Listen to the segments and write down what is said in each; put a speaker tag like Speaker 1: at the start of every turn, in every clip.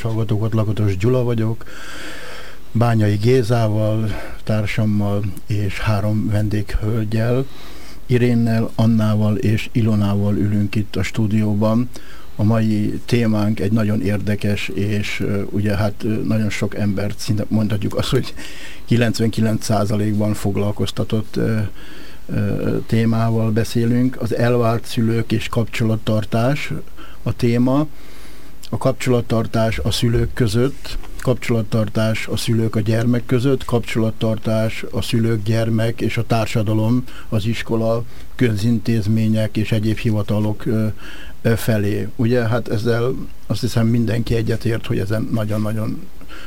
Speaker 1: Kedves hallgatókat, Lakatos Gyula vagyok. Bányai Gézával, társammal és három vendéghölgyel, Irénnel, Annával és Ilonával ülünk itt a stúdióban. A mai témánk egy nagyon érdekes, és ugye hát nagyon sok embert, szinte mondhatjuk azt, hogy 99%-ban foglalkoztatott témával beszélünk. Az elvált szülők és kapcsolattartás a téma a kapcsolattartás a szülők között, kapcsolattartás a szülők a gyermek között, kapcsolattartás a szülők, gyermek és a társadalom, az iskola, közintézmények és egyéb hivatalok felé. Ugye, hát ezzel azt hiszem mindenki egyetért, hogy ezen nagyon-nagyon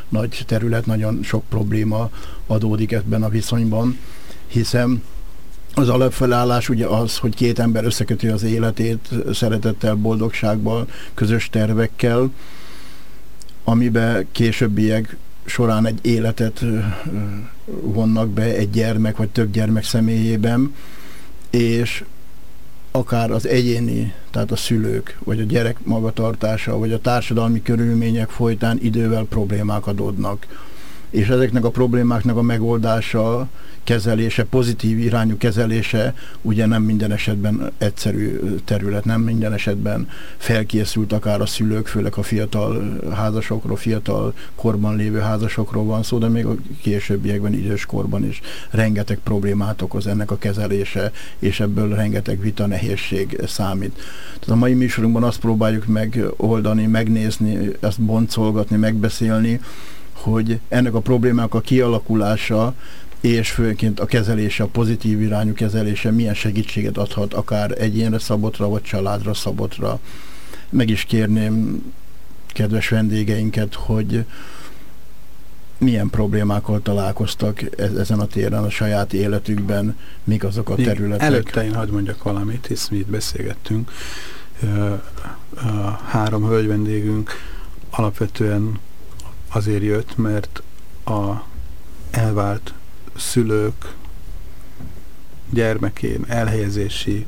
Speaker 1: nagy terület, nagyon sok probléma adódik ebben a viszonyban, hiszen az alapfelállás ugye az, hogy két ember összeköti az életét szeretettel, boldogságban, közös tervekkel, amiben későbbiek során egy életet vonnak be egy gyermek vagy több gyermek személyében, és akár az egyéni, tehát a szülők, vagy a gyerek magatartása, vagy a társadalmi körülmények folytán idővel problémák adódnak és ezeknek a problémáknak a megoldása, kezelése, pozitív irányú kezelése ugye nem minden esetben egyszerű terület, nem minden esetben felkészült akár a szülők, főleg a fiatal házasokról, fiatal korban lévő házasokról van szó, de még a későbbiekben, idős korban is rengeteg problémát okoz ennek a kezelése, és ebből rengeteg vita nehézség számít. Tehát a mai műsorunkban azt próbáljuk megoldani, megnézni, ezt boncolgatni, megbeszélni, hogy ennek a problémának a kialakulása és főként a kezelése, a pozitív irányú kezelése milyen segítséget adhat akár egyénre szabotra, vagy családra szabotra. Meg is kérném kedves vendégeinket, hogy milyen problémákkal találkoztak e ezen a téren a saját életükben, mik azok a területek.
Speaker 2: Előtte én hagyd mondjak valamit, hisz mi itt beszélgettünk. Három hölgy vendégünk alapvetően azért jött, mert a elvált szülők gyermekén elhelyezési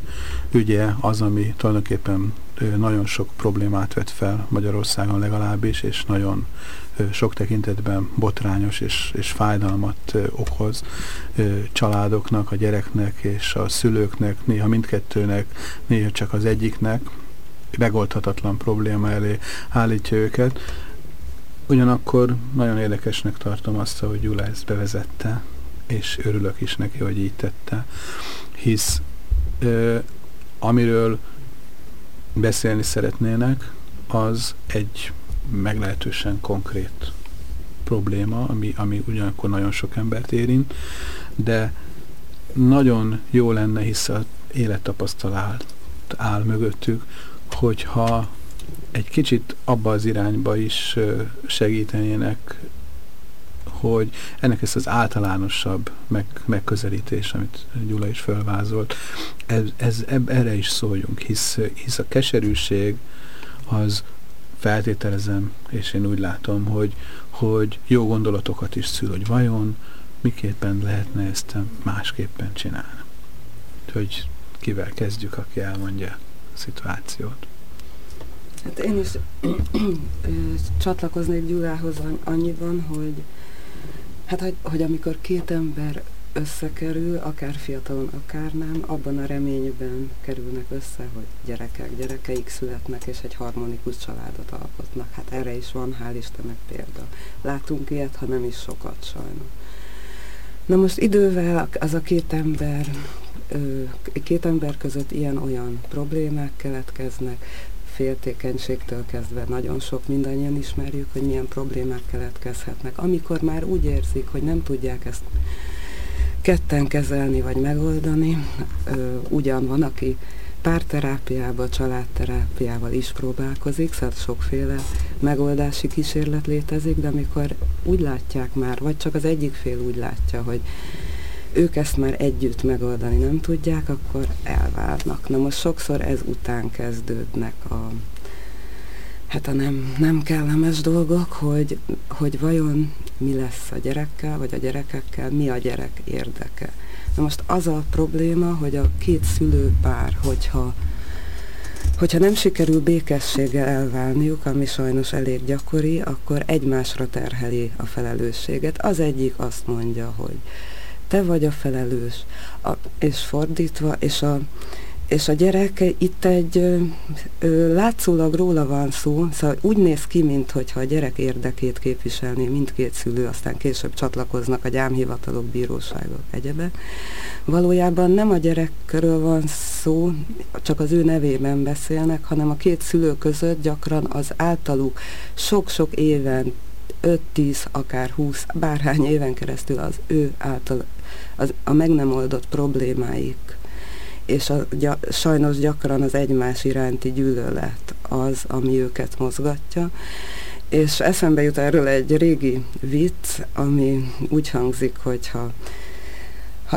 Speaker 2: ügye az, ami tulajdonképpen nagyon sok problémát vet fel Magyarországon legalábbis, és nagyon sok tekintetben botrányos és, és fájdalmat okoz családoknak, a gyereknek és a szülőknek, néha mindkettőnek, néha csak az egyiknek megoldhatatlan probléma elé állítja őket. Ugyanakkor nagyon érdekesnek tartom azt, hogy Gyula ezt bevezette, és örülök is neki, hogy így tette, hisz ö, amiről beszélni szeretnének, az egy meglehetősen konkrét probléma, ami, ami ugyanakkor nagyon sok embert érint, de nagyon jó lenne, hisz az élettapasztalat áll mögöttük, hogyha egy kicsit abba az irányba is segítenének, hogy ennek ezt az általánosabb meg, megközelítés, amit Gyula is felvázolt, ez, ez, eb, erre is szóljunk, hisz, hisz a keserűség az feltételezem, és én úgy látom, hogy, hogy jó gondolatokat is szül, hogy vajon miképpen lehetne ezt másképpen csinálni. Hogy kivel kezdjük, aki elmondja a szituációt.
Speaker 3: Hát én is csatlakoznék Gyulához annyiban, hogy hát hogy, hogy amikor két ember összekerül, akár fiatalon, akár nem, abban a reményben kerülnek össze, hogy gyerekek, gyerekeik születnek, és egy harmonikus családot alkotnak. Hát erre is van, hál' Istennek példa. Látunk ilyet, ha nem is sokat sajnos. Na most idővel az a két ember, két ember között ilyen-olyan problémák keletkeznek, féltékenységtől kezdve nagyon sok mindannyian ismerjük, hogy milyen problémák keletkezhetnek. Amikor már úgy érzik, hogy nem tudják ezt ketten kezelni vagy megoldani, ugyan van, aki párterápiával, családterápiával is próbálkozik, szóval sokféle megoldási kísérlet létezik, de amikor úgy látják már, vagy csak az egyik fél úgy látja, hogy ők ezt már együtt megoldani nem tudják, akkor elválnak. Na most sokszor ez után kezdődnek a, hát a nem, nem kellemes dolgok, hogy, hogy vajon mi lesz a gyerekkel, vagy a gyerekekkel, mi a gyerek érdeke. Na most az a probléma, hogy a két szülőpár, hogyha Hogyha nem sikerül békességgel elválniuk, ami sajnos elég gyakori, akkor egymásra terheli a felelősséget. Az egyik azt mondja, hogy te vagy a felelős, a, és fordítva, és a, és a gyerek itt egy ö, ö, látszólag róla van szó, szóval úgy néz ki, mintha a gyerek érdekét képviselné mindkét szülő, aztán később csatlakoznak a gyámhivatalok, bíróságok, egyebe. Valójában nem a gyerekről van szó, csak az ő nevében beszélnek, hanem a két szülő között gyakran az általuk sok-sok éven 5-10, akár 20, bárhány éven keresztül az ő által az, a meg nem oldott problémáik és a, gy sajnos gyakran az egymás iránti gyűlölet az, ami őket mozgatja. És eszembe jut erről egy régi vicc, ami úgy hangzik, hogyha ha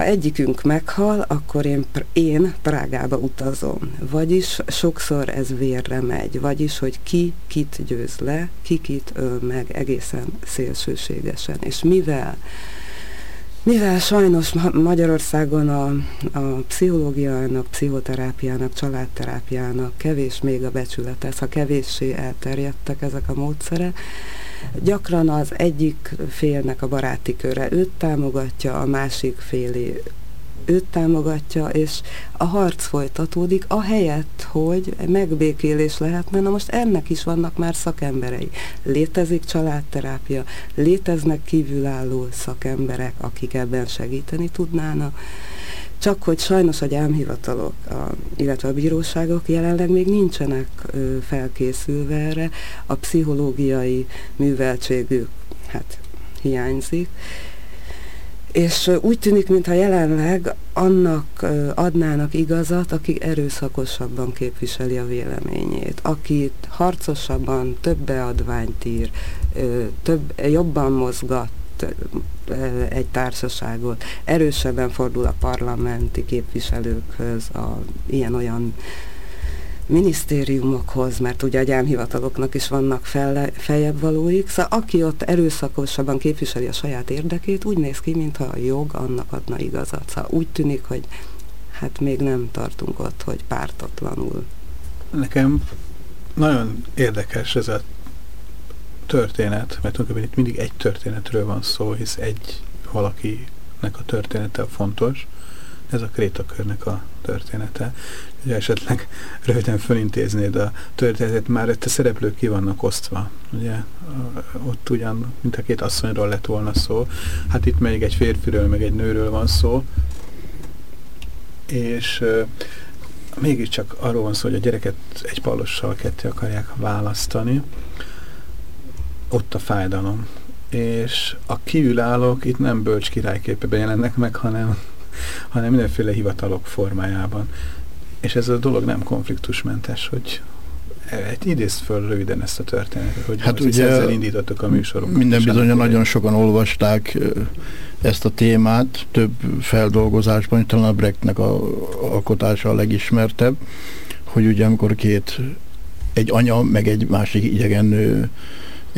Speaker 3: egyikünk meghal, akkor én, én Prágába utazom. Vagyis sokszor ez vérre megy. Vagyis, hogy ki kit győz le, ki kit öl meg egészen szélsőségesen. És mivel mivel sajnos Magyarországon a, a pszichológiának, pszichoterápiának, családterápiának kevés még a becsületez, ha kevéssé elterjedtek ezek a módszerek, gyakran az egyik félnek a baráti köre őt támogatja, a másik félé őt támogatja, és a harc folytatódik, ahelyett, hogy megbékélés lehetne. Na most ennek is vannak már szakemberei. Létezik családterápia, léteznek kívülálló szakemberek, akik ebben segíteni tudnának. Csak hogy sajnos a gyámhivatalok, a, illetve a bíróságok jelenleg még nincsenek ö, felkészülve erre, a pszichológiai műveltségük hát hiányzik, és úgy tűnik, mintha jelenleg annak adnának igazat, aki erőszakosabban képviseli a véleményét, aki harcosabban több beadványt ír, több, jobban mozgat egy társaságot, erősebben fordul a parlamenti képviselőkhöz, a ilyen-olyan minisztériumokhoz, mert ugye a gyámhivataloknak is vannak felle, feljebb valóik, szóval aki ott erőszakosabban képviseli a saját érdekét, úgy néz ki, mintha a jog annak adna igazat. Szóval úgy tűnik, hogy hát még nem tartunk ott, hogy pártatlanul.
Speaker 2: Nekem nagyon érdekes ez a történet, mert tulajdonképpen itt mindig egy történetről van szó, hisz egy valakinek a története fontos, ez a krétakörnek a története. Ugye esetleg röviden fölintéznéd a történetet, már itt a szereplők ki vannak osztva. Ugye ott ugyan, mint a két asszonyról lett volna szó, hát itt még egy férfiről, meg egy nőről van szó, és uh, mégiscsak arról van szó, hogy a gyereket egy palossal ketté akarják választani, ott a fájdalom. És a kívülállók itt nem bölcs királyképében jelennek meg, hanem hanem mindenféle hivatalok formájában. És ez a dolog nem konfliktusmentes, hogy egy idézt föl röviden ezt a történetet, hogy hát ugye ezzel indítottuk a műsorunkat.
Speaker 1: Minden bizony nagyon sokan olvasták ezt a témát, több feldolgozásban, talán a Brechtnek a alkotása a legismertebb, hogy ugye amikor két, egy anya, meg egy másik idegen nő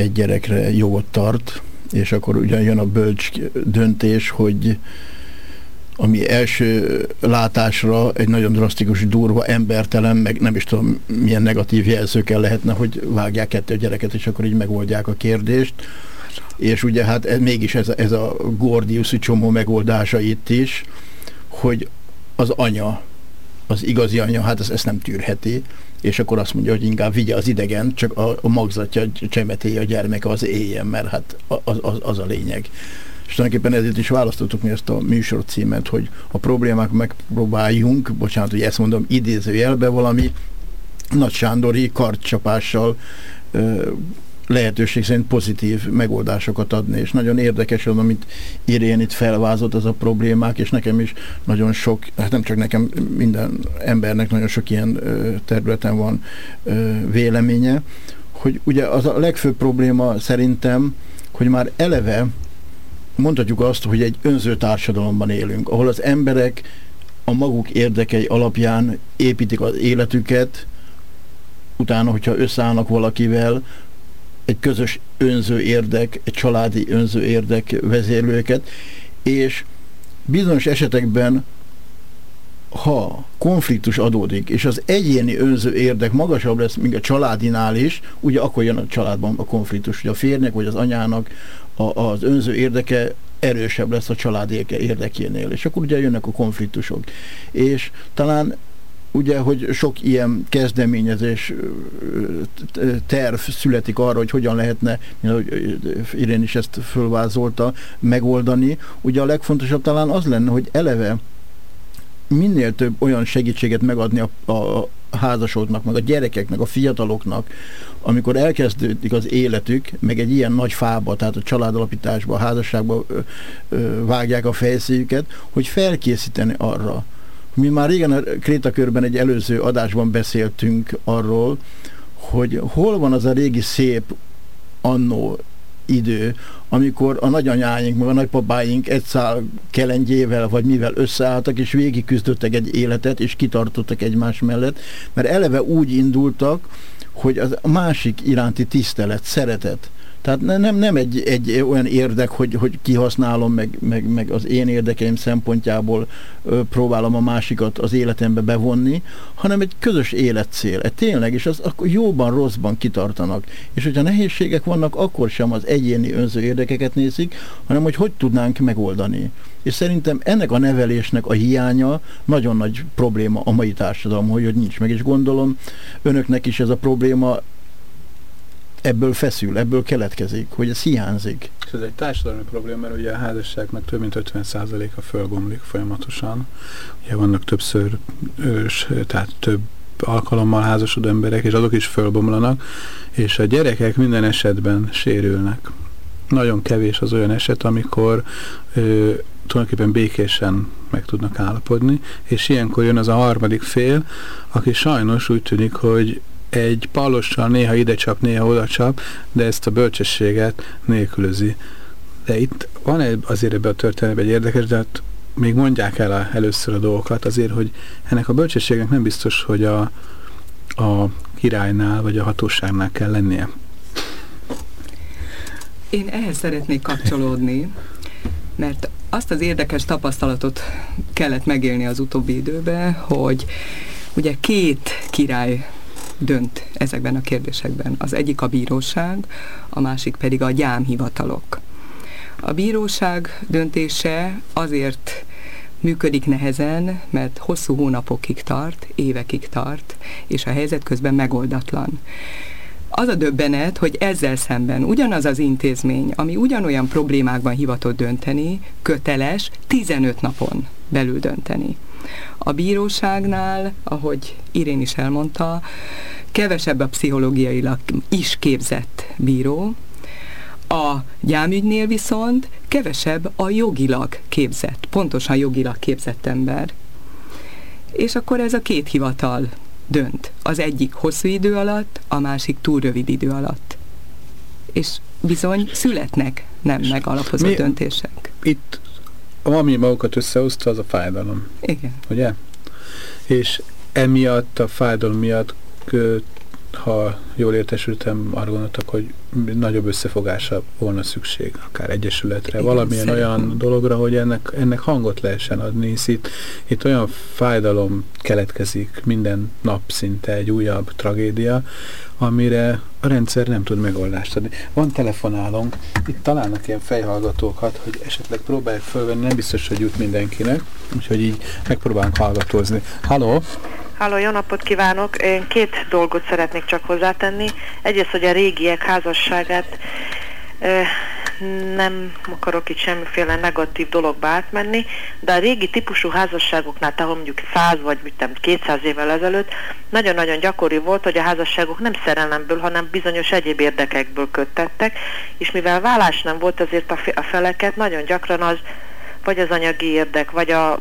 Speaker 1: egy gyerekre jogot tart, és akkor ugyan jön a bölcs döntés, hogy ami első látásra egy nagyon drasztikus, durva, embertelen, meg nem is tudom milyen negatív jelzőkkel lehetne, hogy vágják kettő gyereket, és akkor így megoldják a kérdést. És ugye hát ez, mégis ez, ez a Gordiuszi csomó megoldása itt is, hogy az anya, az igazi anya, hát ezt, ezt nem tűrheti, és akkor azt mondja, hogy inkább vigye az idegen, csak a, a magzatja csemetéje a gyermeke az éljen, mert hát az, az, az a lényeg. És tulajdonképpen ezért is választottuk mi ezt a műsor címet, hogy a problémák megpróbáljunk, bocsánat, hogy ezt mondom idézőjelbe, valami Nagy Sándori kartcsapással lehetőség szerint pozitív megoldásokat adni, és nagyon érdekes az, amit Irén itt felvázott, az a problémák, és nekem is nagyon sok, hát nem csak nekem, minden embernek nagyon sok ilyen területen van véleménye, hogy ugye az a legfőbb probléma szerintem, hogy már eleve mondhatjuk azt, hogy egy önző társadalomban élünk, ahol az emberek a maguk érdekei alapján építik az életüket, utána, hogyha összeállnak valakivel, egy közös önző érdek, egy családi önző érdek vezérlőket, és bizonyos esetekben ha konfliktus adódik, és az egyéni önző érdek magasabb lesz, mint a családinál is, ugye akkor jön a családban a konfliktus, hogy a férnek vagy az anyának a, az önző érdeke erősebb lesz a család érdekénél, és akkor ugye jönnek a konfliktusok. És talán ugye, hogy sok ilyen kezdeményezés terv születik arra, hogy hogyan lehetne, ahogy Irén is ezt fölvázolta, megoldani. Ugye a legfontosabb talán az lenne, hogy eleve minél több olyan segítséget megadni a, a házasodnak, meg a gyerekeknek, a fiataloknak, amikor elkezdődik az életük, meg egy ilyen nagy fába, tehát a családalapításba, a házasságba ö, ö, vágják a fejszéjüket, hogy felkészíteni arra, mi már régen a Krétakörben egy előző adásban beszéltünk arról, hogy hol van az a régi szép annó idő, amikor a nagyanyáink, meg a nagypapáink egy szál kelengyével, vagy mivel összeálltak, és végig küzdöttek egy életet, és kitartottak egymás mellett, mert eleve úgy indultak, hogy az másik iránti tisztelet, szeretet, tehát nem, nem egy, egy olyan érdek, hogy, hogy kihasználom, meg, meg, meg az én érdekeim szempontjából ö, próbálom a másikat az életembe bevonni, hanem egy közös életcél. Egy tényleg, és az akkor jóban, rosszban kitartanak. És hogyha nehézségek vannak, akkor sem az egyéni önző érdekeket nézik, hanem hogy hogy tudnánk megoldani. És szerintem ennek a nevelésnek a hiánya nagyon nagy probléma a mai társadalom, hogy, hogy nincs meg. És gondolom, önöknek is ez a probléma ebből feszül, ebből keletkezik, hogy ez hiányzik.
Speaker 2: Ez egy társadalmi probléma, mert ugye a házasságnak több mint 50%-a fölbomlik folyamatosan. Ugye vannak többször, ős, tehát több alkalommal házasodó emberek, és azok is fölbomlanak, és a gyerekek minden esetben sérülnek. Nagyon kevés az olyan eset, amikor ö, tulajdonképpen békésen meg tudnak állapodni, és ilyenkor jön az a harmadik fél, aki sajnos úgy tűnik, hogy egy palossal néha ide csap, néha oda csap, de ezt a bölcsességet nélkülözi. De itt van egy, azért ebben a történetben egy érdekes, de hát még mondják el a, először a dolgokat azért, hogy ennek a bölcsességnek nem biztos, hogy a, a királynál vagy a hatóságnál kell lennie.
Speaker 4: Én ehhez szeretnék kapcsolódni, mert azt az érdekes tapasztalatot kellett megélni az utóbbi időben, hogy ugye két király dönt ezekben a kérdésekben. Az egyik a bíróság, a másik pedig a gyámhivatalok. A bíróság döntése azért működik nehezen, mert hosszú hónapokig tart, évekig tart, és a helyzet közben megoldatlan. Az a döbbenet, hogy ezzel szemben ugyanaz az intézmény, ami ugyanolyan problémákban hivatott dönteni, köteles 15 napon belül dönteni. A bíróságnál, ahogy Irén is elmondta, kevesebb a pszichológiailag is képzett bíró, a gyámügynél viszont kevesebb a jogilag képzett, pontosan jogilag képzett ember. És akkor ez a két hivatal dönt. Az egyik hosszú idő alatt, a másik túl rövid idő alatt. És bizony születnek nem megalapozott Mi, döntések.
Speaker 2: Itt ami magukat összehozta, az a fájdalom.
Speaker 4: Igen.
Speaker 2: Ugye? És emiatt, a fájdalom miatt, ha jól értesültem, arra gondoltak, hogy nagyobb összefogásra volna szükség, akár egyesületre, Igen, valamilyen szerintem. olyan dologra, hogy ennek, ennek hangot lehessen adni, hisz itt, itt olyan fájdalom keletkezik minden nap szinte egy újabb tragédia, amire a rendszer nem tud megoldást adni. Van telefonálónk, itt találnak ilyen fejhallgatókat, hogy esetleg próbálják fölvenni, nem biztos, hogy jut mindenkinek, úgyhogy így megpróbálunk hallgatózni. Halló!
Speaker 5: Halló, jó napot kívánok! Én két dolgot szeretnék csak hozzátenni. Egyrészt, hogy a régiek házasságát nem akarok itt semmiféle negatív dologba átmenni, de a régi típusú házasságoknál, tehát mondjuk 100 vagy mit nem, 200 évvel ezelőtt, nagyon-nagyon gyakori volt, hogy a házasságok nem szerelemből, hanem bizonyos egyéb érdekekből köttettek, és mivel vállás nem volt, azért a feleket nagyon gyakran az vagy az anyagi érdek, vagy a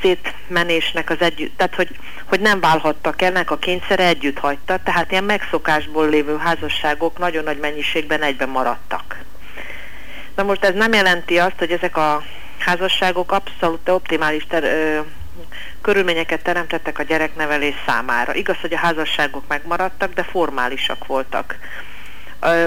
Speaker 5: szétmenésnek az együtt, tehát hogy, hogy nem válhattak ennek a kényszere együtt hagyta, tehát ilyen megszokásból lévő házasságok nagyon nagy mennyiségben egyben maradtak. Na most ez nem jelenti azt, hogy ezek a házasságok abszolút optimális ter- ö, körülményeket teremtettek a gyereknevelés számára. Igaz, hogy a házasságok megmaradtak, de formálisak voltak.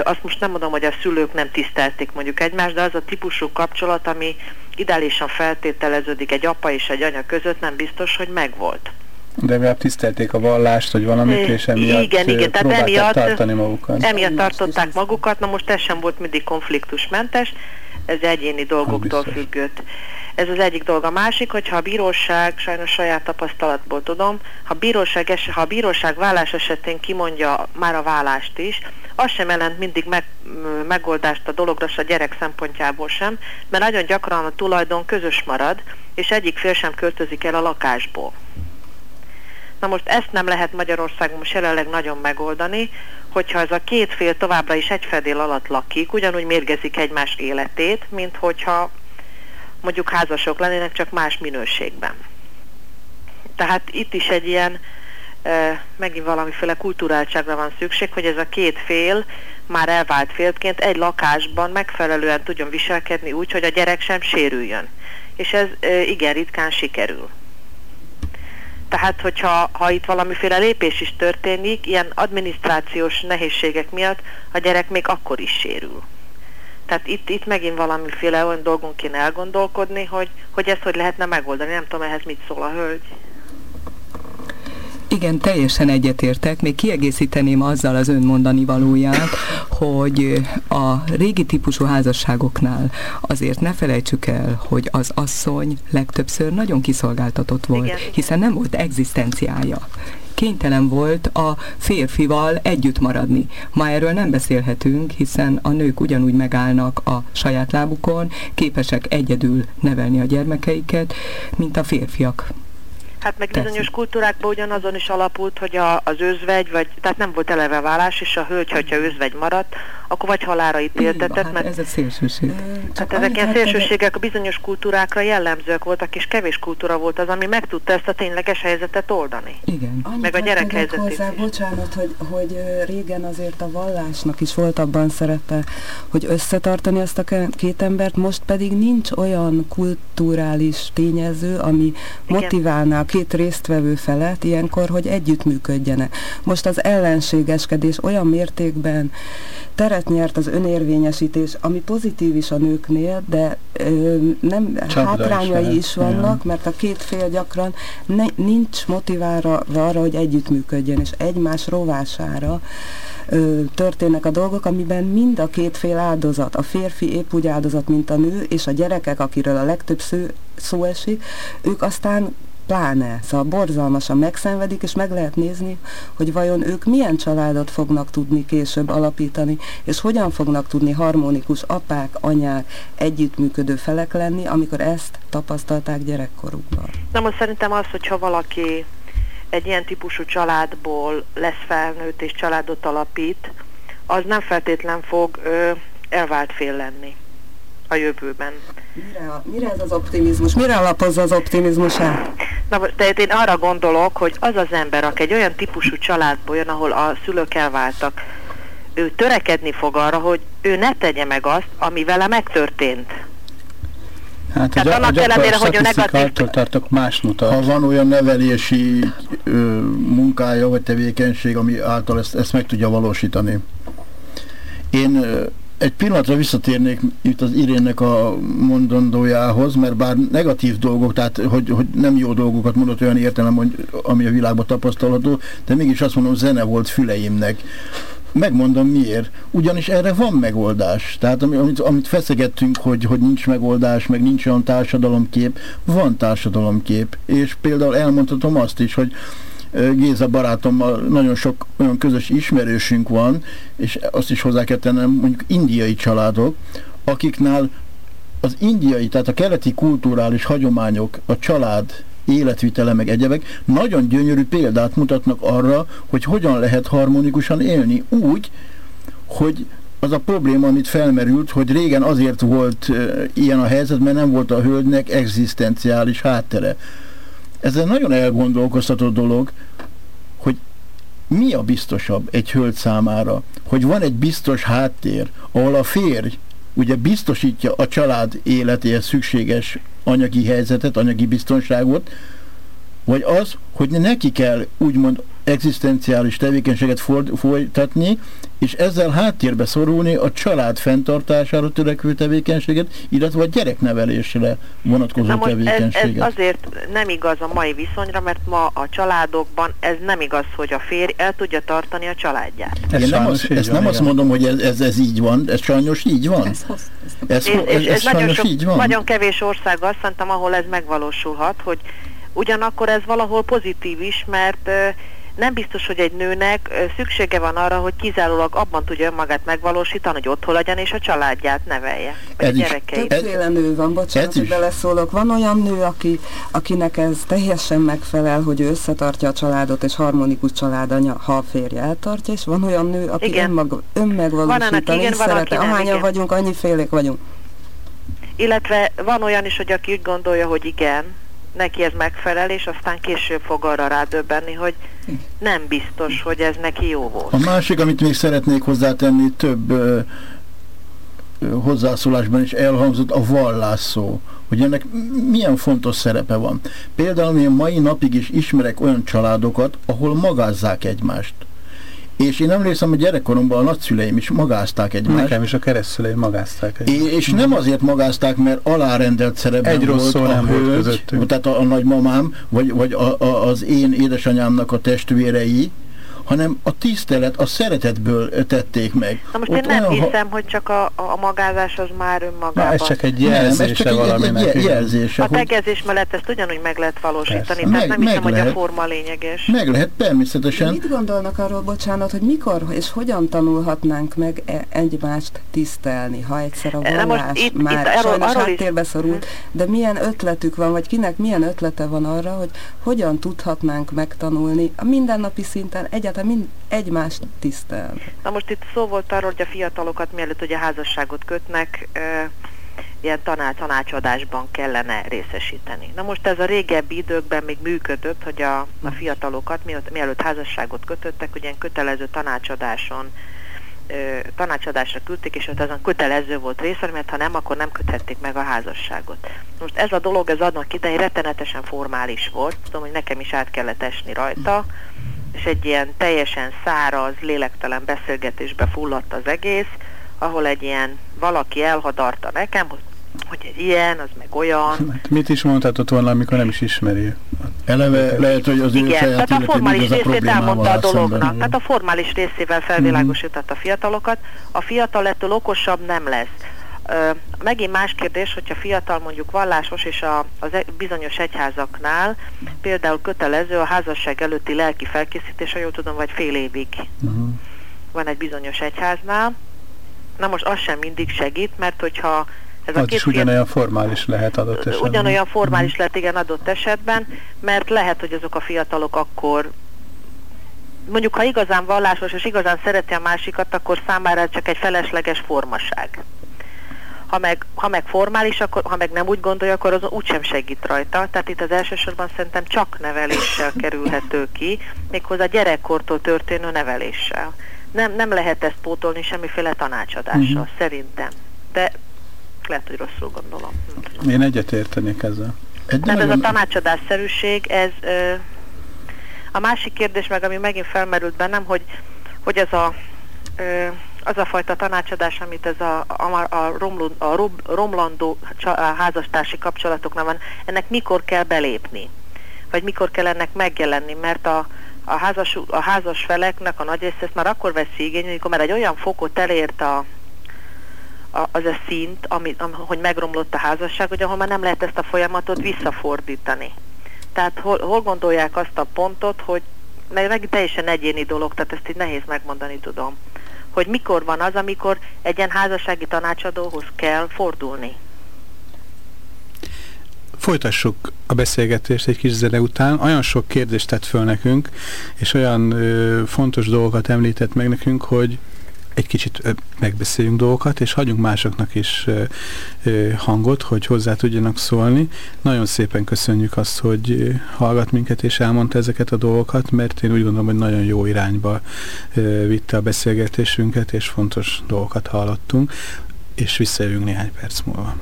Speaker 5: Azt most nem mondom, hogy a szülők nem tisztelték mondjuk egymást, de az a típusú kapcsolat, ami ideálisan feltételeződik egy apa és egy anya között, nem biztos, hogy megvolt.
Speaker 2: De legalább tisztelték a vallást, hogy valamit, és emiatt
Speaker 5: igen, igen, tehát emiatt,
Speaker 2: tartani magukat.
Speaker 5: Emiatt tartották magukat, na most ez sem volt mindig konfliktusmentes, ez egyéni dolgoktól függött. Ez az egyik dolog. A másik, hogyha a bíróság, sajnos saját tapasztalatból tudom, ha a bíróság, es, ha a bíróság vállás esetén kimondja már a vállást is, az sem jelent mindig meg, megoldást a dologra, a gyerek szempontjából sem, mert nagyon gyakran a tulajdon közös marad, és egyik fél sem költözik el a lakásból. Na most ezt nem lehet Magyarországon most jelenleg nagyon megoldani, hogyha ez a két fél továbbra is egy fedél alatt lakik, ugyanúgy mérgezik egymás életét, mint hogyha mondjuk házasok lennének, csak más minőségben. Tehát itt is egy ilyen, megint valamiféle kulturáltságra van szükség, hogy ez a két fél már elvált félként egy lakásban megfelelően tudjon viselkedni úgy, hogy a gyerek sem sérüljön. És ez igen ritkán sikerül. Tehát, hogyha ha itt valamiféle lépés is történik, ilyen adminisztrációs nehézségek miatt a gyerek még akkor is sérül. Tehát itt, itt megint valamiféle olyan dolgunk kéne elgondolkodni, hogy, hogy ezt hogy lehetne megoldani. Nem tudom, ehhez mit szól a hölgy.
Speaker 4: Igen, teljesen egyetértek. Még kiegészíteném azzal az önmondani valóját, hogy a régi típusú házasságoknál azért ne felejtsük el, hogy az asszony legtöbbször nagyon kiszolgáltatott volt, Igen. hiszen nem volt egzisztenciája kénytelen volt a férfival együtt maradni. Ma erről nem beszélhetünk, hiszen a nők ugyanúgy megállnak a saját lábukon, képesek egyedül nevelni a gyermekeiket, mint a férfiak.
Speaker 5: Hát meg bizonyos Teszi. kultúrákban ugyanazon is alapult, hogy a, az özvegy, vagy, tehát nem volt eleve vállás, és a hölgy, hogyha özvegy maradt, akkor vagy halára ítéltetett.
Speaker 4: Hát mert, ez a szélsőség.
Speaker 5: Hát ezek ilyen szélsőségek a bizonyos kultúrákra jellemzőek voltak, és kevés kultúra volt az, ami meg tudta ezt a tényleges helyzetet oldani.
Speaker 4: Igen.
Speaker 3: Annyit meg a gyerek helyzetét hozzá, is. Bocsánat, hogy, hogy régen azért a vallásnak is volt abban szerepe, hogy összetartani ezt a két embert, most pedig nincs olyan kulturális tényező, ami Igen. motiválná a két résztvevő felet ilyenkor, hogy együttműködjenek. Most az ellenségeskedés olyan mértékben teret nyert az önérvényesítés, ami pozitív is a nőknél, de ö, nem Csapda hátrányai is, is vannak, ja. mert a két fél gyakran ne, nincs motivára arra, hogy együttműködjön, és egymás rovására ö, történnek a dolgok, amiben mind a két fél áldozat, a férfi épp úgy áldozat, mint a nő, és a gyerekek, akiről a legtöbb szó, szó esik, ők aztán pláne. Szóval borzalmasan megszenvedik, és meg lehet nézni, hogy vajon ők milyen családot fognak tudni később alapítani, és hogyan fognak tudni harmonikus apák, anyák, együttműködő felek lenni, amikor ezt tapasztalták gyerekkorukban.
Speaker 5: Na most szerintem az, hogyha valaki egy ilyen típusú családból lesz felnőtt és családot alapít, az nem feltétlen fog ö, elvált fél lenni a jövőben.
Speaker 3: Mire, mire ez az optimizmus? Mire alapozza az optimizmusát?
Speaker 5: Na, tehát én arra gondolok, hogy az az ember, aki egy olyan típusú családból jön, ahol a szülők elváltak, ő törekedni fog arra, hogy ő ne tegye meg azt, ami vele megtörtént.
Speaker 2: Hát Tehát a, annak ellenére, hogy a negatív... tartok más mutat.
Speaker 1: Ha van olyan nevelési ö, munkája vagy tevékenység, ami által ezt, ezt meg tudja valósítani. Én egy pillanatra visszatérnék itt az Irénnek a mondandójához, mert bár negatív dolgok, tehát hogy, hogy nem jó dolgokat mondott olyan értelem, hogy, ami a világban tapasztalható, de mégis azt mondom, zene volt füleimnek. Megmondom miért. Ugyanis erre van megoldás. Tehát amit, amit feszegettünk, hogy, hogy nincs megoldás, meg nincs olyan társadalomkép, van társadalomkép. És például elmondhatom azt is, hogy Géza barátommal nagyon sok olyan közös ismerősünk van, és azt is hozzá kell tennem, mondjuk indiai családok, akiknál az indiai, tehát a keleti kulturális hagyományok, a család életvitele meg egyebek nagyon gyönyörű példát mutatnak arra, hogy hogyan lehet harmonikusan élni úgy, hogy az a probléma, amit felmerült, hogy régen azért volt ilyen a helyzet, mert nem volt a hölgynek egzisztenciális háttere. Ez egy nagyon elgondolkoztató dolog, hogy mi a biztosabb egy hölgy számára, hogy van egy biztos háttér, ahol a férj ugye biztosítja a család életéhez szükséges anyagi helyzetet, anyagi biztonságot, vagy az, hogy neki kell úgymond egzisztenciális tevékenységet folytatni, és ezzel háttérbe szorulni a család fenntartására törekvő tevékenységet, illetve a gyereknevelésre vonatkozó Na most tevékenységet.
Speaker 5: Ez, ez azért nem igaz a mai viszonyra, mert ma a családokban ez nem igaz, hogy a férj el tudja tartani a családját.
Speaker 1: Ez Én nem, az, ezt van, nem azt mondom, hogy ez, ez, ez így van, ez sajnos így van. Ez, ez,
Speaker 5: ez, ez, ez, ez nagyon, sok, így van. nagyon kevés ország azt mondtam, ahol ez megvalósulhat, hogy ugyanakkor ez valahol pozitív is, mert nem biztos, hogy egy nőnek szüksége van arra, hogy kizárólag abban tudja önmagát megvalósítani, hogy otthon legyen és a családját nevelje.
Speaker 3: Ez gyerekeit. Többféle nő van, bocsánat, hogy beleszólok. Van olyan nő, aki, akinek ez teljesen megfelel, hogy ő összetartja a családot és harmonikus családanya, ha a férje eltartja, és van olyan nő, aki igen. önmag, önmegvalósítani igen, szerete. Ahányan vagyunk, annyi félék vagyunk.
Speaker 5: Illetve van olyan is, hogy aki úgy gondolja, hogy igen, neki ez megfelel, és aztán később fog arra rádöbbenni, hogy nem biztos, hogy ez neki jó volt.
Speaker 1: A másik, amit még szeretnék hozzátenni, több ö, ö, hozzászólásban is elhangzott, a vallás szó, hogy ennek milyen fontos szerepe van. Például én mai napig is ismerek olyan családokat, ahol magázzák egymást. És én emlékszem, hogy gyerekkoromban a nagyszüleim is magázták egymást.
Speaker 2: Nekem is a keresztszüleim magázták egymást.
Speaker 1: És nem azért magázták, mert alárendelt szerepben
Speaker 2: Egy volt a nem hölgy,
Speaker 1: volt tehát a, a nagymamám, vagy, vagy a, a, az én édesanyámnak a testvérei, hanem a tisztelet, a szeretetből tették meg.
Speaker 5: Na most Ott én nem olyan, hiszem, hogy csak a, a magázás az már önmagában. Na,
Speaker 2: ez csak egy jelzése nem, ez csak valaminek.
Speaker 1: Egy, egy jelzése.
Speaker 5: A tegezés mellett ezt ugyanúgy meg lehet valósítani, Persze. tehát meg, nem hiszem, hogy a forma lényeges.
Speaker 1: Meg lehet, természetesen.
Speaker 3: Mit gondolnak arról, bocsánat, hogy mikor és hogyan tanulhatnánk meg e- egymást tisztelni, ha egyszer a vallás itt, már itt, sajnos arról háttérbe is. szorult, de milyen ötletük van, vagy kinek milyen ötlete van arra, hogy hogyan tudhatnánk megtanulni a mindennapi szinten egyáltalán egyáltalán mind egymást tisztel.
Speaker 5: Na most itt szó volt arról, hogy a fiatalokat mielőtt ugye házasságot kötnek, e, ilyen tanács, tanácsadásban kellene részesíteni. Na most ez a régebbi időkben még működött, hogy a, a fiatalokat mielőtt házasságot kötöttek, ugye ilyen kötelező tanácsadáson tanácsadásra küldték, és ott azon kötelező volt részre, mert ha nem, akkor nem köthették meg a házasságot. Most ez a dolog, ez annak idején rettenetesen formális volt, tudom, hogy nekem is át kellett esni rajta, és egy ilyen teljesen száraz, lélektelen beszélgetésbe fulladt az egész, ahol egy ilyen valaki elhadarta nekem, hogy hogy ilyen, az meg olyan.
Speaker 2: Hát mit is mondhatott volna, amikor nem is ismeri?
Speaker 1: Eleve lehet, hogy az
Speaker 5: Igen, tehát a formális részét elmondta a dolognak. Szemben. Tehát a formális részével felvilágosította a fiatalokat. A fiatal ettől okosabb nem lesz. Megint más kérdés, hogyha fiatal mondjuk vallásos, és a, az bizonyos egyházaknál például kötelező a házasság előtti lelki felkészítés, ha jól tudom, vagy fél évig. Uh-huh. Van egy bizonyos egyháznál. Na most az sem mindig segít, mert hogyha
Speaker 2: ez az a két is ugyanolyan formális lehet adott esetben.
Speaker 5: Ugyanolyan formális uh-huh. lehet, igen, adott esetben, mert lehet, hogy azok a fiatalok akkor mondjuk, ha igazán vallásos és igazán szereti a másikat, akkor számára csak egy felesleges formaság ha meg, ha meg formális, akkor, ha meg nem úgy gondolja, akkor az úgysem segít rajta. Tehát itt az elsősorban szerintem csak neveléssel kerülhető ki, méghozzá gyerekkortól történő neveléssel. Nem, nem lehet ezt pótolni semmiféle tanácsadással, uh-huh. szerintem. De lehet, hogy rosszul gondolom.
Speaker 2: Én egyetértenék ezzel.
Speaker 5: Egy Tehát ez a tanácsadásszerűség, ez ö, a másik kérdés meg, ami megint felmerült bennem, hogy, hogy ez a ö, az a fajta tanácsadás, amit ez a, a, a, romlund, a rom, romlandó házastársi kapcsolatoknál van, ennek mikor kell belépni? Vagy mikor kell ennek megjelenni? Mert a, a, házas, a házas feleknek a nagy része ezt már akkor veszi igény, amikor már egy olyan fokot elért a, a, az a szint, ami, am, hogy megromlott a házasság, hogy ahol már nem lehet ezt a folyamatot visszafordítani. Tehát hol, hol gondolják azt a pontot, hogy meg, meg teljesen egyéni dolog, tehát ezt így nehéz megmondani tudom hogy mikor van az, amikor egy ilyen házassági tanácsadóhoz kell fordulni.
Speaker 2: Folytassuk a beszélgetést egy kis zene után. Olyan sok kérdést tett föl nekünk, és olyan ö, fontos dolgokat említett meg nekünk, hogy egy kicsit megbeszéljünk dolgokat, és hagyjunk másoknak is hangot, hogy hozzá tudjanak szólni. Nagyon szépen köszönjük azt, hogy hallgat minket és elmondta ezeket a dolgokat, mert én úgy gondolom, hogy nagyon jó irányba vitte a beszélgetésünket, és fontos dolgokat hallottunk, és visszajövünk néhány perc múlva.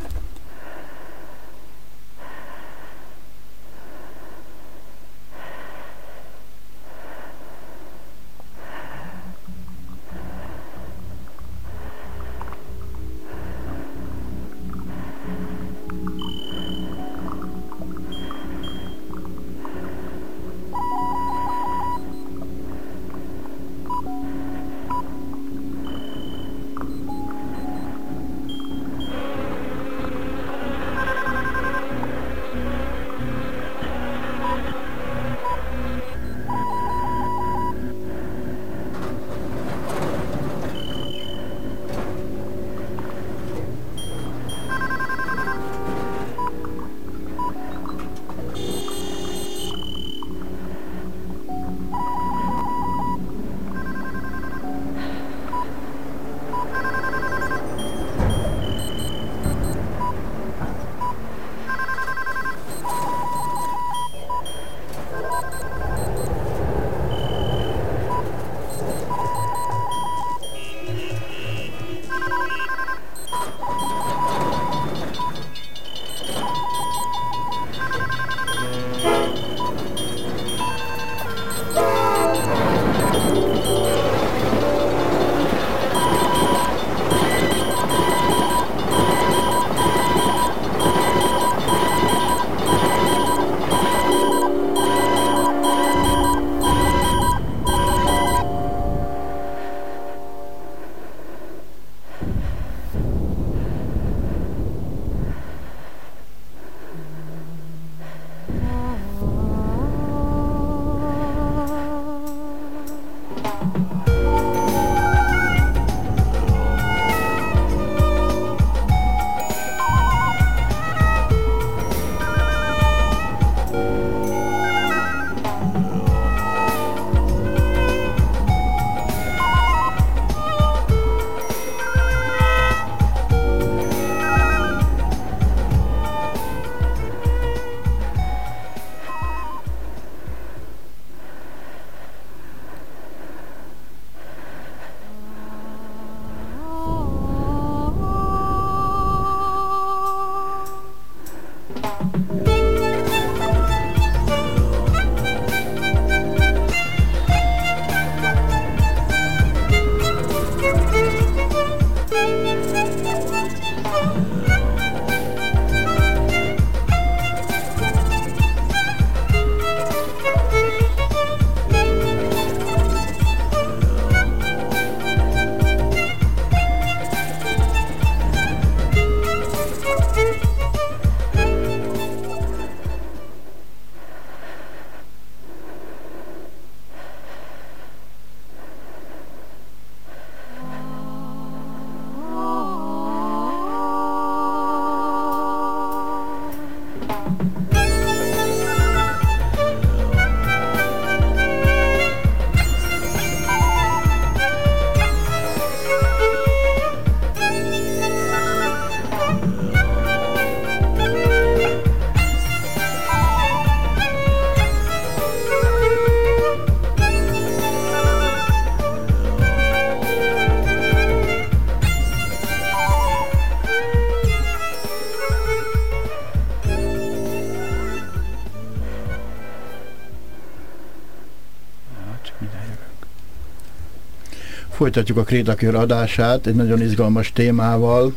Speaker 1: Folytatjuk a Krétakör adását egy nagyon izgalmas témával.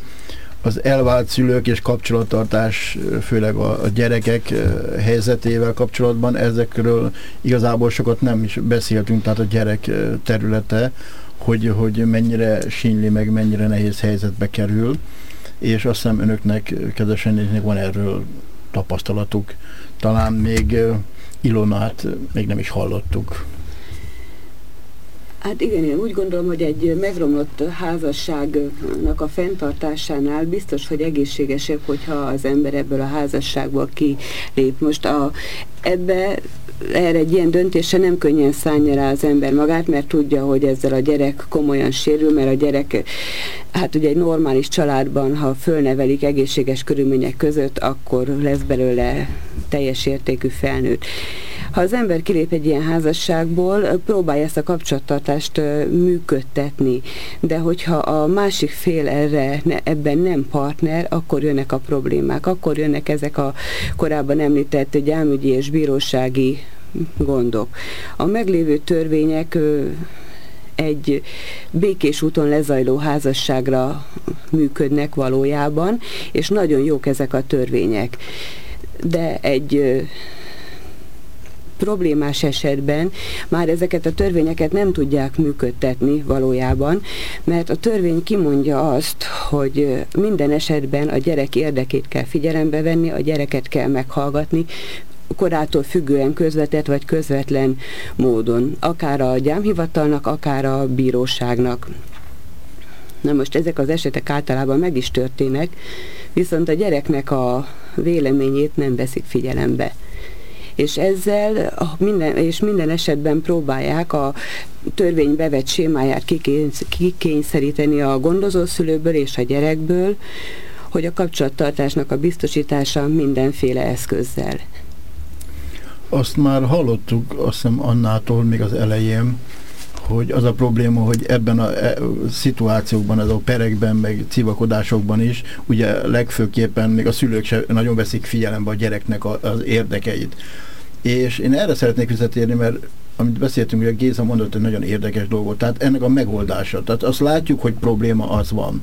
Speaker 1: Az elvált szülők és kapcsolattartás, főleg a, gyerekek helyzetével kapcsolatban, ezekről igazából sokat nem is beszéltünk, tehát a gyerek területe, hogy, hogy mennyire sínli meg, mennyire nehéz helyzetbe kerül, és azt hiszem önöknek, kedvesen van erről tapasztalatuk. Talán még Ilonát még nem is hallottuk.
Speaker 6: Hát igen, én úgy gondolom, hogy egy megromlott házasságnak a fenntartásánál biztos, hogy egészségesebb, hogyha az ember ebből a házasságból kilép. Most a, ebbe erre egy ilyen döntése nem könnyen szállja rá az ember magát, mert tudja, hogy ezzel a gyerek komolyan sérül, mert a gyerek, hát ugye egy normális családban, ha fölnevelik egészséges körülmények között, akkor lesz belőle teljes értékű felnőtt. Ha az ember kilép egy ilyen házasságból, próbálja ezt a kapcsolattartást működtetni, de hogyha a másik fél erre ebben nem partner, akkor jönnek a problémák, akkor jönnek ezek a korábban említett gyámügyi és bírósági gondok. A meglévő törvények egy békés úton lezajló házasságra működnek valójában, és nagyon jók ezek a törvények. De egy problémás esetben már ezeket a törvényeket nem tudják működtetni valójában, mert a törvény kimondja azt, hogy minden esetben a gyerek érdekét kell figyelembe venni, a gyereket kell meghallgatni, korától függően közvetett vagy közvetlen módon, akár a gyámhivatalnak, akár a bíróságnak. Na most ezek az esetek általában meg is történnek, viszont a gyereknek a véleményét nem veszik figyelembe és ezzel minden, és minden esetben próbálják a törvény bevett sémáját kikényszeríteni a gondozószülőből és a gyerekből, hogy a kapcsolattartásnak a biztosítása mindenféle eszközzel.
Speaker 1: Azt már hallottuk, azt hiszem Annától még az elején, hogy az a probléma, hogy ebben a e, szituációkban, ez a perekben, meg civakodásokban is, ugye legfőképpen még a szülők se nagyon veszik figyelembe a gyereknek az érdekeit. És én erre szeretnék visszatérni, mert amit beszéltünk, hogy a Géza mondott egy nagyon érdekes dolgot, tehát ennek a megoldása. Tehát azt látjuk, hogy probléma az van.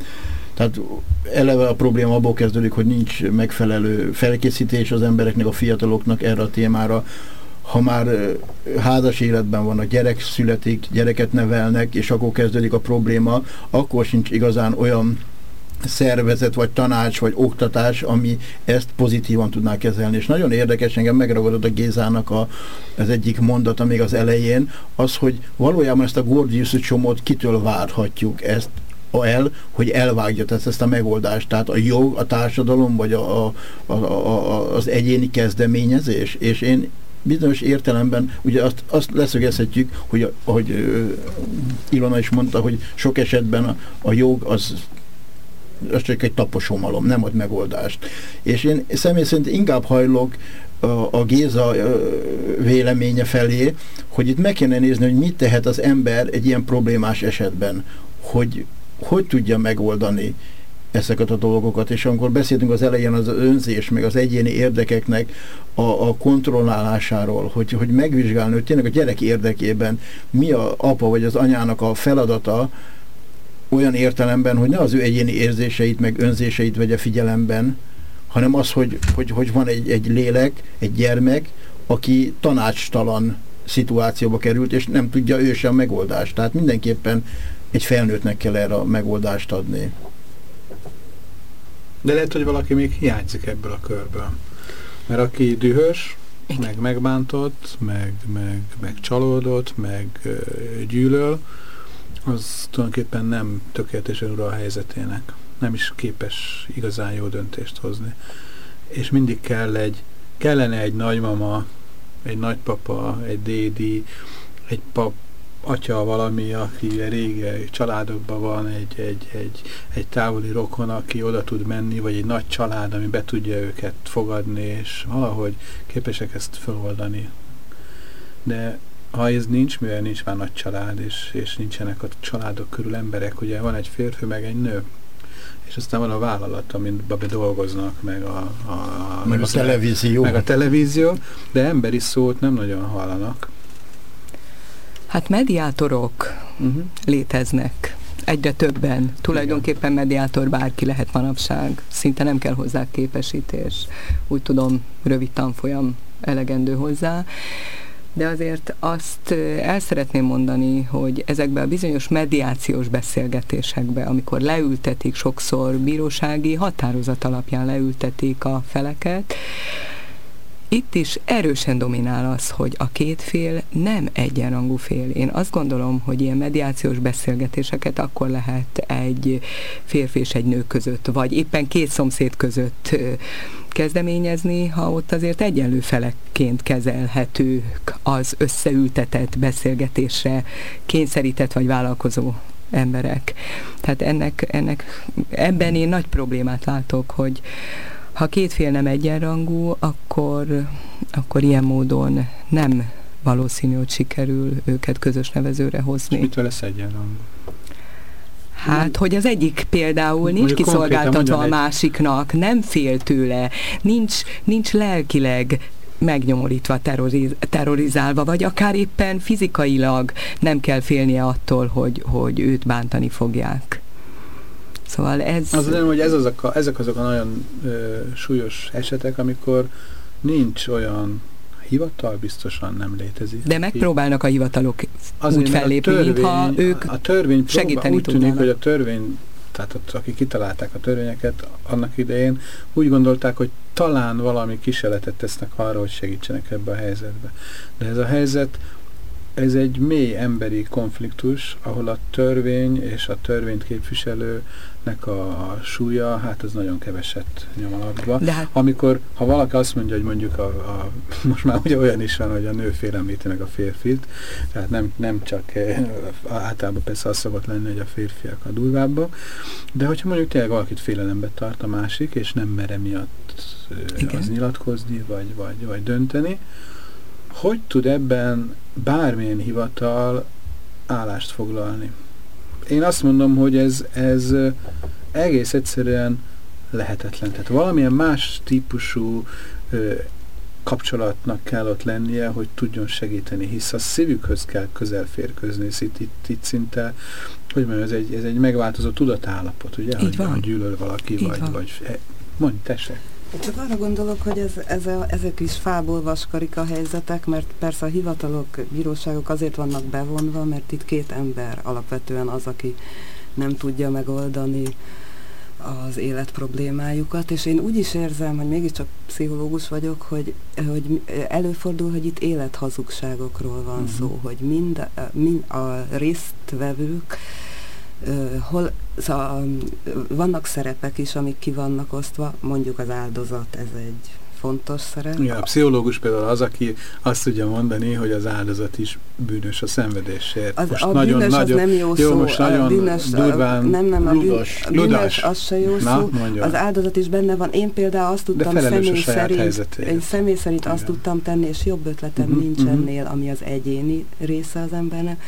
Speaker 1: Tehát eleve a probléma abból kezdődik, hogy nincs megfelelő felkészítés az embereknek, a fiataloknak erre a témára. Ha már házas életben van, a gyerek születik, gyereket nevelnek, és akkor kezdődik a probléma, akkor sincs igazán olyan szervezet, vagy tanács, vagy oktatás, ami ezt pozitívan tudná kezelni. És nagyon érdekes, engem megragadott a Gézának a, az egyik mondata még az elején, az, hogy valójában ezt a Gordius csomót kitől várhatjuk ezt el, hogy elvágja tehát ezt a megoldást. Tehát a jog, a társadalom, vagy a, a, a, a, az egyéni kezdeményezés. És én bizonyos értelemben, ugye azt, azt leszögezhetjük, hogy ahogy Ilona is mondta, hogy sok esetben a, a jog az az csak egy taposomalom, nem ad megoldást. És én személy szerint inkább hajlok a, Géza véleménye felé, hogy itt meg kéne nézni, hogy mit tehet az ember egy ilyen problémás esetben, hogy hogy tudja megoldani ezeket a dolgokat, és amikor beszéltünk az elején az önzés, meg az egyéni érdekeknek a, a kontrollálásáról, hogy, hogy megvizsgálni, hogy tényleg a gyerek érdekében mi a apa vagy az anyának a feladata, olyan értelemben, hogy ne az ő egyéni érzéseit, meg önzéseit vegye figyelemben, hanem az, hogy, hogy, hogy van egy, egy lélek, egy gyermek, aki tanácstalan szituációba került, és nem tudja ő sem a megoldást. Tehát mindenképpen egy felnőttnek kell erre a megoldást adni.
Speaker 2: De lehet, hogy valaki még hiányzik ebből a körből. Mert aki dühös, Igen. meg megbántott, meg, meg, meg csalódott, meg gyűlöl, az tulajdonképpen nem tökéletesen ura a helyzetének. Nem is képes igazán jó döntést hozni. És mindig kell egy, kellene egy nagymama, egy nagypapa, egy dédi, egy pap, atya valami, aki régi családokban van, egy, egy, egy, egy távoli rokon, aki oda tud menni, vagy egy nagy család, ami be tudja őket fogadni, és valahogy képesek ezt feloldani. De ha ez nincs, mivel nincs már nagy család, és, és nincsenek a családok körül emberek, ugye van egy férfi, meg egy nő, és aztán van a vállalat, amit be dolgoznak, meg a,
Speaker 1: a, meg a televízió.
Speaker 2: Meg a televízió, de emberi szót nem nagyon hallanak.
Speaker 4: Hát mediátorok uh-huh. léteznek egyre többen. Tulajdonképpen mediátor bárki lehet manapság. Szinte nem kell hozzá képesítés. Úgy tudom, rövid tanfolyam elegendő hozzá de azért azt el szeretném mondani, hogy ezekben a bizonyos mediációs beszélgetésekbe, amikor leültetik sokszor bírósági határozat alapján leültetik a feleket, itt is erősen dominál az, hogy a két fél nem egyenrangú fél. Én azt gondolom, hogy ilyen mediációs beszélgetéseket akkor lehet egy férfi és egy nő között, vagy éppen két szomszéd között kezdeményezni, ha ott azért egyenlő felekként kezelhetők az összeültetett beszélgetésre kényszerített vagy vállalkozó emberek. Tehát ennek, ennek, ebben én nagy problémát látok, hogy ha két fél nem egyenrangú, akkor, akkor ilyen módon nem valószínű, hogy sikerül őket közös nevezőre hozni. És
Speaker 2: mitől lesz egyenrangú?
Speaker 4: Hát, hogy az egyik például nincs kiszolgáltatva a másiknak, nem fél tőle, nincs, nincs lelkileg megnyomorítva, terroriz, terrorizálva, vagy akár éppen fizikailag nem kell félnie attól, hogy, hogy őt bántani fogják. Szóval ez...
Speaker 2: Az nem, hogy ez azok a, ezek azok a nagyon ö, súlyos esetek, amikor nincs olyan hivatal biztosan nem létezik.
Speaker 4: De megpróbálnak a hivatalok Azért, úgy fellépni, törvény, mintha ők a törvény segíteni
Speaker 2: úgy tűnik, hogy a törvény tehát akik kitalálták a törvényeket annak idején, úgy gondolták, hogy talán valami kísérletet tesznek arra, hogy segítsenek ebbe a helyzetbe. De ez a helyzet ez egy mély emberi konfliktus, ahol a törvény és a törvényt képviselőnek a súlya, hát az nagyon keveset nyom alapba. De hát... Amikor, ha valaki azt mondja, hogy mondjuk a, a, most már ugye olyan is van, hogy a nő félemlíti meg a férfit, tehát nem, nem csak eh, általában persze az szokott lenni, hogy a férfiak a durvábbak, de hogyha mondjuk tényleg valakit félelembe tart a másik, és nem mere miatt eh, Igen. az nyilatkozni, vagy, vagy, vagy dönteni, hogy tud ebben bármilyen hivatal állást foglalni? Én azt mondom, hogy ez, ez egész egyszerűen lehetetlen. Tehát valamilyen más típusú ö, kapcsolatnak kell ott lennie, hogy tudjon segíteni, hisz a szívükhöz kell közel férkőzni, itt, itt, itt szinte, hogy mondjam, ez egy, ez egy megváltozó tudatállapot, ugye?
Speaker 4: Így hogy, van.
Speaker 2: gyűlöl valaki, Így vagy, van. vagy mondj, tessék.
Speaker 3: Csak arra gondolok, hogy ez, ez a, ezek is fából vaskarik a helyzetek, mert persze a hivatalok, bíróságok azért vannak bevonva, mert itt két ember alapvetően az, aki nem tudja megoldani az élet problémájukat, és én úgy is érzem, hogy mégiscsak pszichológus vagyok, hogy, hogy előfordul, hogy itt élethazugságokról van uh-huh. szó, hogy mind, mind a résztvevők hol, szóval, vannak szerepek is, amik ki vannak osztva, mondjuk az áldozat, ez egy fontos szerep.
Speaker 2: Ja, a pszichológus például az, aki azt tudja mondani, hogy az áldozat is bűnös a szenvedésért.
Speaker 3: Az, most a nagyon, bűnös nagyon, az nem jó, jó szó.
Speaker 2: Most nagyon a bűnös, durván,
Speaker 3: nem, nem, a ludas. Bűn, bűnös, az se jó Na, szó. Mondja. Az áldozat is benne van. Én például azt tudtam személy szerint, én személy szerint Igen. azt tudtam tenni, és jobb ötletem uh mhm, -huh, nincs uh mhm. -huh. ennél, ami az egyéni része az embernek,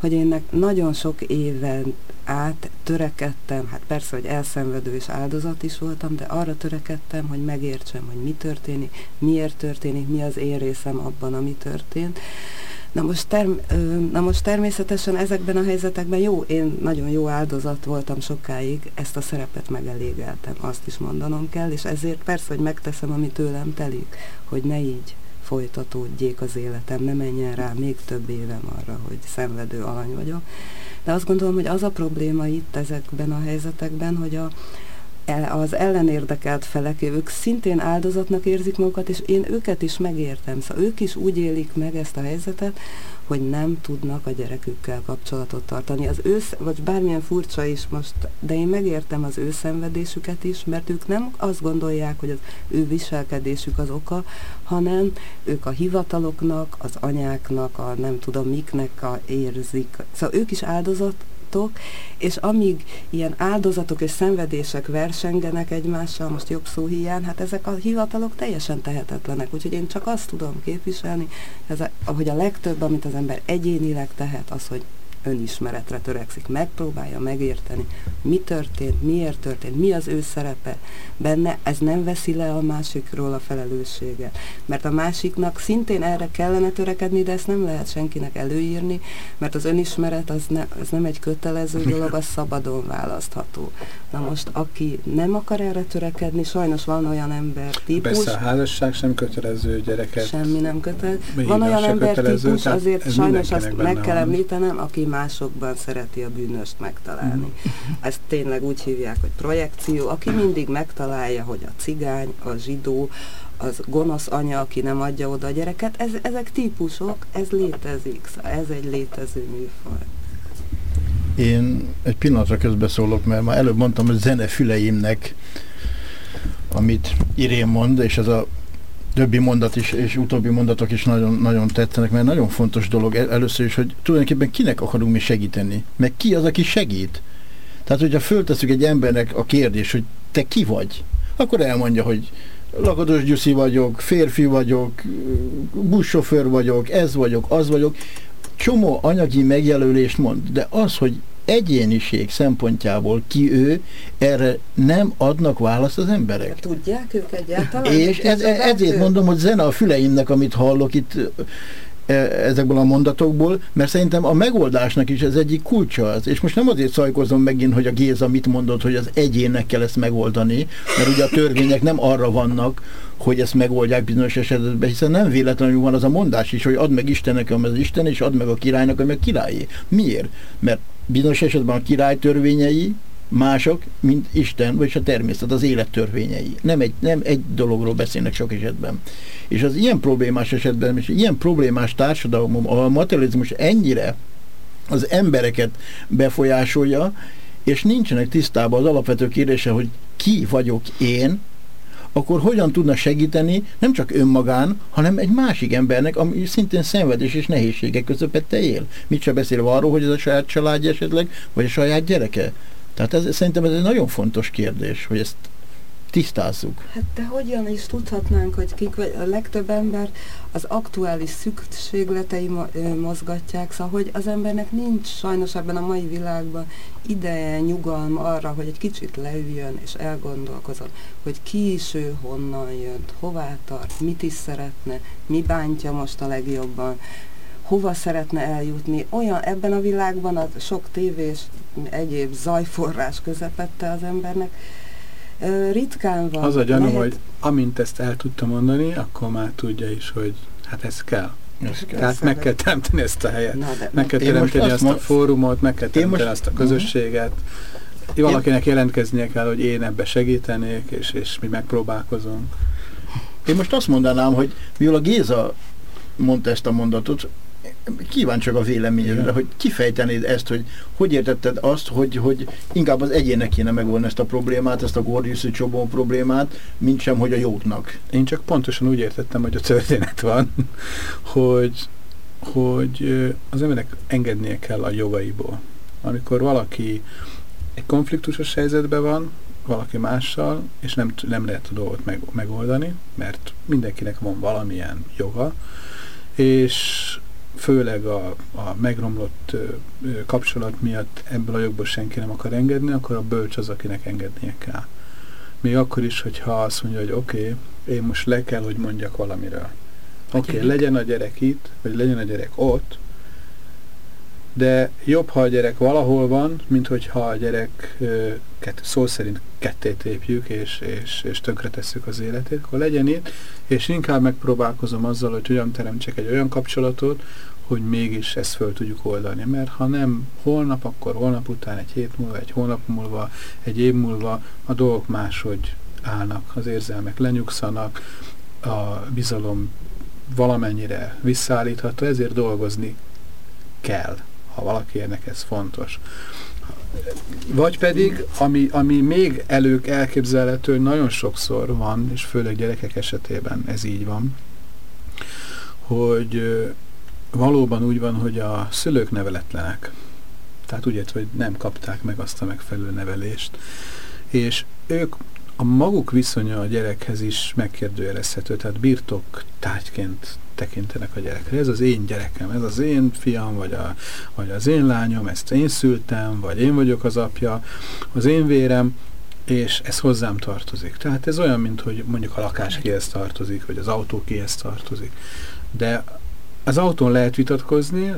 Speaker 3: hogy én nagyon sok éven át törekedtem, hát persze, hogy elszenvedő és áldozat is voltam, de arra törekedtem, hogy megértsem, hogy mi történik, miért történik, mi az én részem abban, ami történt. Na most, term, na most természetesen ezekben a helyzetekben jó, én nagyon jó áldozat voltam sokáig, ezt a szerepet megelégeltem, azt is mondanom kell, és ezért persze, hogy megteszem, ami tőlem telik, hogy ne így folytatódjék az életem, ne menjen rá még több évem arra, hogy szenvedő alany vagyok. De azt gondolom, hogy az a probléma itt ezekben a helyzetekben, hogy a, az ellenérdekelt felek, ők szintén áldozatnak érzik magukat, és én őket is megértem. Szóval ők is úgy élik meg ezt a helyzetet, hogy nem tudnak a gyerekükkel kapcsolatot tartani. Az ő, vagy bármilyen furcsa is most, de én megértem az ő szenvedésüket is, mert ők nem azt gondolják, hogy az ő viselkedésük az oka, hanem ők a hivataloknak, az anyáknak, a nem tudom miknek a érzik. Szóval ők is áldozat, áldozatok, és amíg ilyen áldozatok és szenvedések versengenek egymással, most jobb szó hiány, hát ezek a hivatalok teljesen tehetetlenek. Úgyhogy én csak azt tudom képviselni, hogy a legtöbb, amit az ember egyénileg tehet, az, hogy önismeretre törekszik, megpróbálja megérteni, mi történt, miért történt, mi az ő szerepe benne, ez nem veszi le a másikról a felelősséget. Mert a másiknak szintén erre kellene törekedni, de ezt nem lehet senkinek előírni, mert az önismeret az, ne, az nem egy kötelező dolog, az szabadon választható. Na most, aki nem akar erre törekedni, sajnos van olyan ember típus.
Speaker 2: Persze a házasság sem kötelező gyereket.
Speaker 3: Semmi nem kötelező. Van olyan ember típus, azért sajnos azt meg kell említenem, aki másokban szereti a bűnöst megtalálni. Ezt tényleg úgy hívják, hogy projekció, aki mindig megtalálja, hogy a cigány, a zsidó, az gonosz anya, aki nem adja oda a gyereket, ez, ezek típusok, ez létezik, szóval ez egy létező műfaj.
Speaker 1: Én egy pillanatra közbeszólok, mert már előbb mondtam, hogy zene füleimnek, amit Irén mond, és ez a többi mondat is, és utóbbi mondatok is nagyon, nagyon tetszenek, mert nagyon fontos dolog először is, hogy tulajdonképpen kinek akarunk mi segíteni, meg ki az, aki segít. Tehát, hogyha föltesszük egy embernek a kérdés, hogy te ki vagy, akkor elmondja, hogy Lakatos Gyuszi vagyok, férfi vagyok, buszsofőr vagyok, ez vagyok, az vagyok. Csomó anyagi megjelölést mond, de az, hogy egyéniség szempontjából ki ő, erre nem adnak választ az emberek.
Speaker 3: Tudják ők egyáltalán?
Speaker 1: És ez, ezért mondom, hogy zene a füleimnek, amit hallok itt e, ezekből a mondatokból, mert szerintem a megoldásnak is ez egyik kulcsa az. És most nem azért szajkozom megint, hogy a Géza mit mondott, hogy az egyének kell ezt megoldani, mert ugye a törvények nem arra vannak, hogy ezt megoldják bizonyos esetben, hiszen nem véletlenül van az a mondás is, hogy add meg Istennek, ami az Isten, és add meg a királynak, ami a királyé. Miért? Mert bizonyos esetben a király törvényei mások, mint Isten, vagy a természet, az élet törvényei. Nem egy, nem egy dologról beszélnek sok esetben. És az ilyen problémás esetben, és ilyen problémás társadalom, a materializmus ennyire az embereket befolyásolja, és nincsenek tisztában az alapvető kérdése, hogy ki vagyok én, akkor hogyan tudna segíteni nem csak önmagán, hanem egy másik embernek, ami szintén szenvedés és nehézségek közepette él. Mit sem beszélve arról, hogy ez a saját családja esetleg, vagy a saját gyereke. Tehát ez, szerintem ez egy nagyon fontos kérdés, hogy ezt tisztázzuk.
Speaker 3: Hát de hogyan is tudhatnánk, hogy kik vagy a legtöbb ember az aktuális szükségletei mozgatják, szóval hogy az embernek nincs sajnos ebben a mai világban ideje, nyugalma arra, hogy egy kicsit leüljön és elgondolkozon, hogy ki is ő, honnan jött, hová tart, mit is szeretne, mi bántja most a legjobban, hova szeretne eljutni. Olyan ebben a világban a sok tévés egyéb zajforrás közepette az embernek, ritkán van.
Speaker 2: Az a gyanú, lehet... hogy amint ezt el tudta mondani, akkor már tudja is, hogy hát ez kell. Ez kell. Tehát meg kell teremteni ezt a helyet. Na, de meg kell teremteni azt, azt a fórumot, meg kell teremteni most... azt a közösséget. Én... Valakinek jelentkeznie kell, hogy én ebbe segítenék, és, és mi megpróbálkozunk.
Speaker 1: Én most azt mondanám, hogy mivel a Géza mondta ezt a mondatot, kíváncsiak a véleményedre, hogy kifejtenéd ezt, hogy hogy értetted azt, hogy, hogy inkább az egyének kéne megoldani ezt a problémát, ezt a gordiuszi csobó problémát, mint sem, hogy a jóknak.
Speaker 2: Én csak pontosan úgy értettem, hogy a történet van, hogy, hogy az emberek engednie kell a jogaiból. Amikor valaki egy konfliktusos helyzetben van, valaki mással, és nem, nem lehet a dolgot meg, megoldani, mert mindenkinek van valamilyen joga, és főleg a, a megromlott kapcsolat miatt ebből a jogból senki nem akar engedni, akkor a bölcs az, akinek engednie kell. Még akkor is, hogyha azt mondja, hogy oké, okay, én most le kell, hogy mondjak valamiről. Oké, okay, legyen a gyerek itt, vagy legyen a gyerek ott, de jobb, ha a gyerek valahol van, mint hogyha a gyereket szó szerint ketté tépjük, és, és, és tönkretesszük az életét, akkor legyen itt, és inkább megpróbálkozom azzal, hogy hogyan teremtsek egy olyan kapcsolatot, hogy mégis ezt föl tudjuk oldani. Mert ha nem holnap, akkor holnap után, egy hét múlva, egy hónap múlva, egy év múlva a dolgok máshogy állnak, az érzelmek lenyugszanak, a bizalom valamennyire visszaállítható, ezért dolgozni kell ha valakinek ez fontos. Vagy pedig, ami, ami még elők elképzelhető, nagyon sokszor van, és főleg gyerekek esetében ez így van, hogy valóban úgy van, hogy a szülők neveletlenek. Tehát úgy hogy nem kapták meg azt a megfelelő nevelést. És ők a maguk viszonya a gyerekhez is megkérdőjelezhető, tehát birtok tárgyként tekintenek a gyerekre. Ez az én gyerekem, ez az én fiam, vagy, a, vagy az én lányom, ezt én szültem, vagy én vagyok az apja, az én vérem, és ez hozzám tartozik. Tehát ez olyan, mint hogy mondjuk a lakás kihez tartozik, vagy az autó kihez tartozik. De az autón lehet vitatkozni,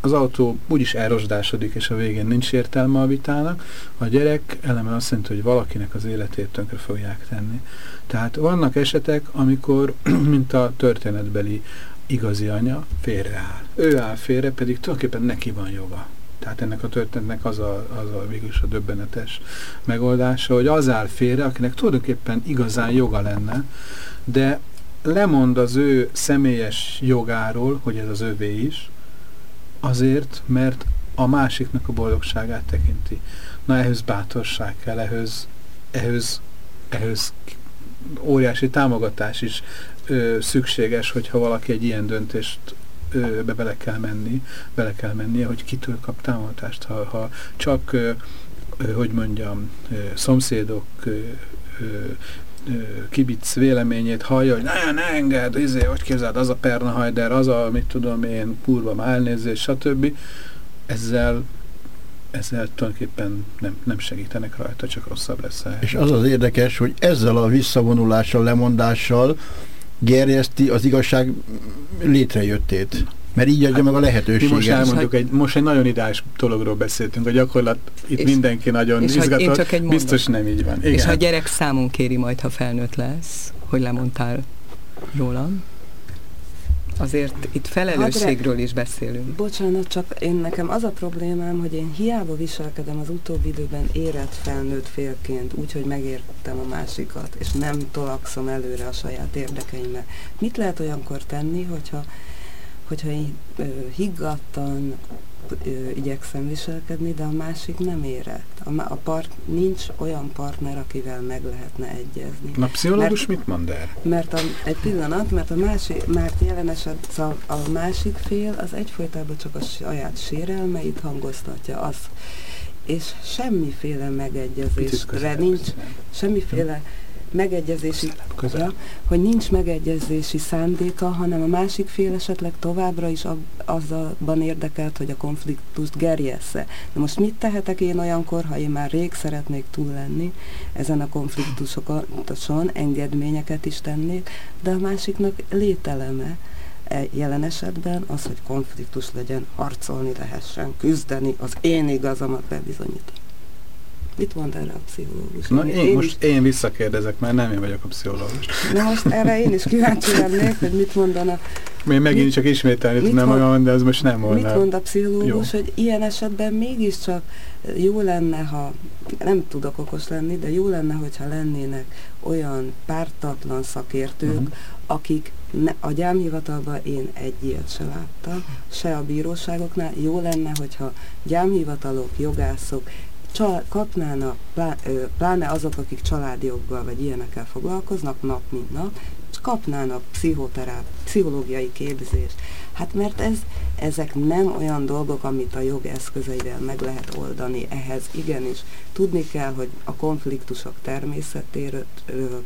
Speaker 2: az autó úgyis elrosdásodik, és a végén nincs értelme a vitának, a gyerek eleme azt jelenti, hogy valakinek az életét tönkre fogják tenni. Tehát vannak esetek, amikor, mint a történetbeli igazi anya, félreáll. Ő áll félre, pedig tulajdonképpen neki van joga. Tehát ennek a történetnek az a, az a végülis a döbbenetes megoldása, hogy az áll félre, akinek tulajdonképpen igazán joga lenne, de lemond az ő személyes jogáról, hogy ez az övé is, azért, mert a másiknak a boldogságát tekinti. Na ehhez bátorság kell, ehhez, ehhez, ehhez óriási támogatás is ö, szükséges, hogyha valaki egy ilyen döntést ö, be bele kell menni, bele kell mennie, hogy kitől kap támogatást. Ha, ha csak, ö, ö, hogy mondjam, ö, szomszédok ö, kibic véleményét hallja, hogy ne, ne enged, izé, hogy képzeld, az a Perna Hajder, az a, mit tudom én, kurva elnézés, stb. Ezzel ezzel tulajdonképpen nem, nem segítenek rajta, csak rosszabb lesz.
Speaker 1: És az az érdekes, hogy ezzel a visszavonulással, lemondással gerjeszti az igazság létrejöttét. Mert így adja hát, meg a lehetőséget.
Speaker 2: most elmondjuk, egy, most egy nagyon ideális dologról beszéltünk, a gyakorlat itt és, mindenki nagyon és izgatott, biztos nem így van.
Speaker 4: Igen. És ha a gyerek számon kéri majd, ha felnőtt lesz, hogy lemondtál rólam, Azért itt felelősségről is beszélünk.
Speaker 3: Bocsánat, csak én nekem az a problémám, hogy én hiába viselkedem az utóbbi időben érett felnőtt félként, úgyhogy megértem a másikat, és nem tolakszom előre a saját érdekeimmel. Mit lehet olyankor tenni, hogyha, hogyha én higgadtan igyekszem viselkedni, de a másik nem érett. A, a part, nincs olyan partner, akivel meg lehetne egyezni.
Speaker 2: Na, pszichológus mert, mit mond erre?
Speaker 3: Mert a, egy pillanat, mert a másik, mert jelen eset a, a másik fél az egyfolytában csak a saját sérelmeit hangoztatja, az, és semmiféle megegyezésre nincs, semmiféle megegyezési, ja, hogy nincs megegyezési szándéka, hanem a másik fél esetleg továbbra is azzalban érdekelt, hogy a konfliktust gerjessze. De most mit tehetek én olyankor, ha én már rég szeretnék túl lenni ezen a konfliktuson, engedményeket is tennék, de a másiknak lételeme, e jelen esetben az, hogy konfliktus legyen, harcolni lehessen, küzdeni, az én igazamat bebizonyítani. Mit mond erre a pszichológus?
Speaker 2: Na, én, én most is... én visszakérdezek, mert nem én vagyok a pszichológus.
Speaker 3: Na most erre én is kíváncsi lennék, hogy mit mondana.
Speaker 2: Én megint mit, csak ismételni tudnám olyan, de ez most nem volna.
Speaker 3: Mit mond a pszichológus, jó. hogy ilyen esetben mégiscsak jó lenne, ha nem tudok okos lenni, de jó lenne, hogyha lennének olyan pártatlan szakértők, uh-huh. akik ne, a gyámhivatalban én egy ilyet se láttam, se a bíróságoknál. Jó lenne, hogyha gyámhivatalok, jogászok csal, kapnának, pláne azok, akik családjoggal vagy ilyenekkel foglalkoznak nap mint nap, kapnának pszichoteráp, pszichológiai képzést. Hát mert ez, ezek nem olyan dolgok, amit a jog eszközeivel meg lehet oldani. Ehhez igenis tudni kell, hogy a konfliktusok természetéről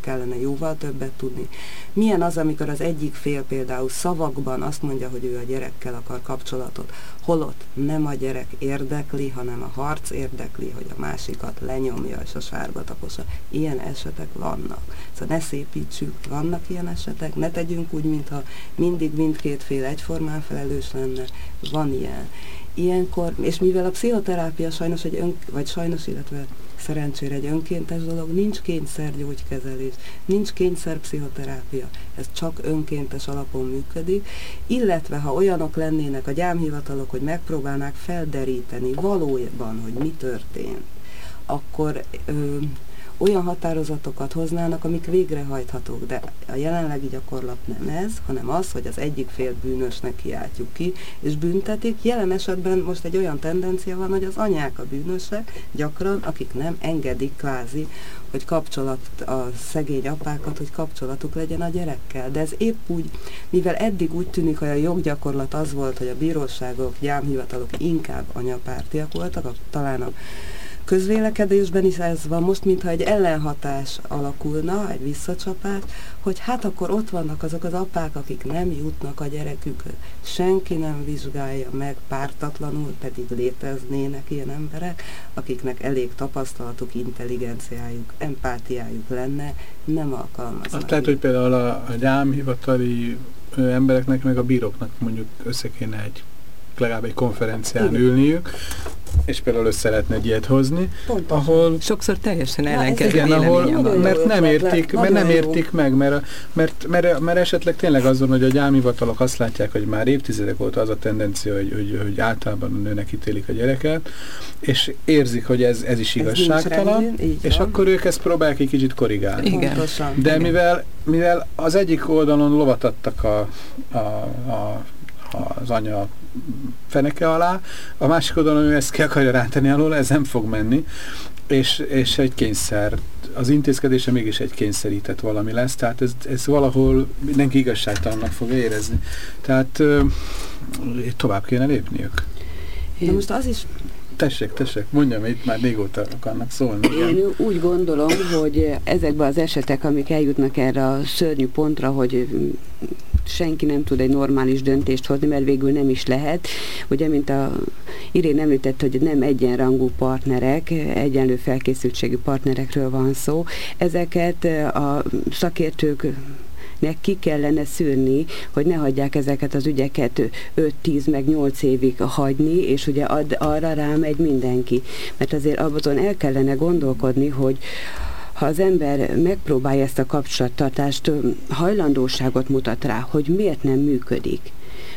Speaker 3: kellene jóval többet tudni. Milyen az, amikor az egyik fél például szavakban azt mondja, hogy ő a gyerekkel akar kapcsolatot, holott nem a gyerek érdekli, hanem a harc érdekli, hogy a másikat lenyomja és a sárba taposa. Ilyen esetek vannak. Szóval ne szépítsük, vannak ilyen esetek, ne tegyünk úgy, mintha mindig mindkét fél egyformán felelős lenne, van ilyen. Ilyenkor, és mivel a pszichoterápia sajnos egy ön, vagy sajnos, illetve szerencsére egy önkéntes dolog, nincs kényszer gyógykezelés, nincs kényszer pszichoterápia, ez csak önkéntes alapon működik, illetve ha olyanok lennének a gyámhivatalok, hogy megpróbálnák felderíteni valójában, hogy mi történt, akkor ö, olyan határozatokat hoznának, amik végrehajthatók, de a jelenlegi gyakorlat nem ez, hanem az, hogy az egyik fél bűnösnek kiáltjuk ki, és büntetik. Jelen esetben most egy olyan tendencia van, hogy az anyák a bűnösek, gyakran, akik nem engedik kvázi, hogy kapcsolat a szegény apákat, hogy kapcsolatuk legyen a gyerekkel. De ez épp úgy, mivel eddig úgy tűnik, hogy a joggyakorlat az volt, hogy a bíróságok, gyámhivatalok inkább anyapártiak voltak, talán a közvélekedésben is ez van most, mintha egy ellenhatás alakulna, egy visszacsapás, hogy hát akkor ott vannak azok az apák, akik nem jutnak a gyerekükhöz. Senki nem vizsgálja meg pártatlanul, pedig léteznének ilyen emberek, akiknek elég tapasztalatuk, intelligenciájuk, empátiájuk lenne, nem alkalmaznak.
Speaker 2: Azt lehet, hogy például a, a gyámhivatali embereknek, meg a bíróknak mondjuk össze kéne egy legalább egy konferencián Igen. ülniük, és például össze lehetne egy ilyet hozni,
Speaker 3: Pontosan.
Speaker 2: ahol
Speaker 4: Sokszor teljesen
Speaker 3: ez
Speaker 4: ellenkező
Speaker 2: igen, ahol,
Speaker 4: van.
Speaker 2: mert nem értik, mert nem értik meg, mert, a- mert, mert, mert esetleg tényleg azon, hogy a gyámhivatalok azt látják, hogy már évtizedek óta az a tendencia, hogy, hogy, hogy általában a nőnek ítélik a gyereket, és érzik, hogy ez, ez is
Speaker 3: Ez
Speaker 2: igazságtalan,
Speaker 3: rendben, így
Speaker 2: és
Speaker 3: van.
Speaker 2: akkor ők ezt próbálják egy kicsit korrigálni.
Speaker 4: Igen.
Speaker 3: Pontosan.
Speaker 2: De
Speaker 4: Igen.
Speaker 2: mivel, mivel az egyik oldalon lovat adtak a, a, a, az anya feneke alá, a másik oldalon ő ezt ki akarja rátenni alól, ez nem fog menni, és, és egy kényszer, az intézkedése mégis egy kényszerített valami lesz, tehát ez, ez valahol mindenki igazságtalannak fog érezni. Tehát tovább kéne lépniük.
Speaker 3: De most az is
Speaker 2: Tessék, tessék, mondjam, itt már régóta akarnak szólni. igen.
Speaker 6: Én úgy gondolom, hogy ezekben az esetek, amik eljutnak erre a szörnyű pontra, hogy senki nem tud egy normális döntést hozni, mert végül nem is lehet. Ugye, mint a Irén említett, hogy nem egyenrangú partnerek, egyenlő felkészültségű partnerekről van szó. Ezeket a szakértők nek ki kellene szűrni, hogy ne hagyják ezeket az ügyeket 5-10 meg 8 évig hagyni, és ugye ad, arra rámegy mindenki. Mert azért abban el kellene gondolkodni, hogy ha az ember megpróbálja ezt a kapcsolattartást, hajlandóságot mutat rá, hogy miért nem működik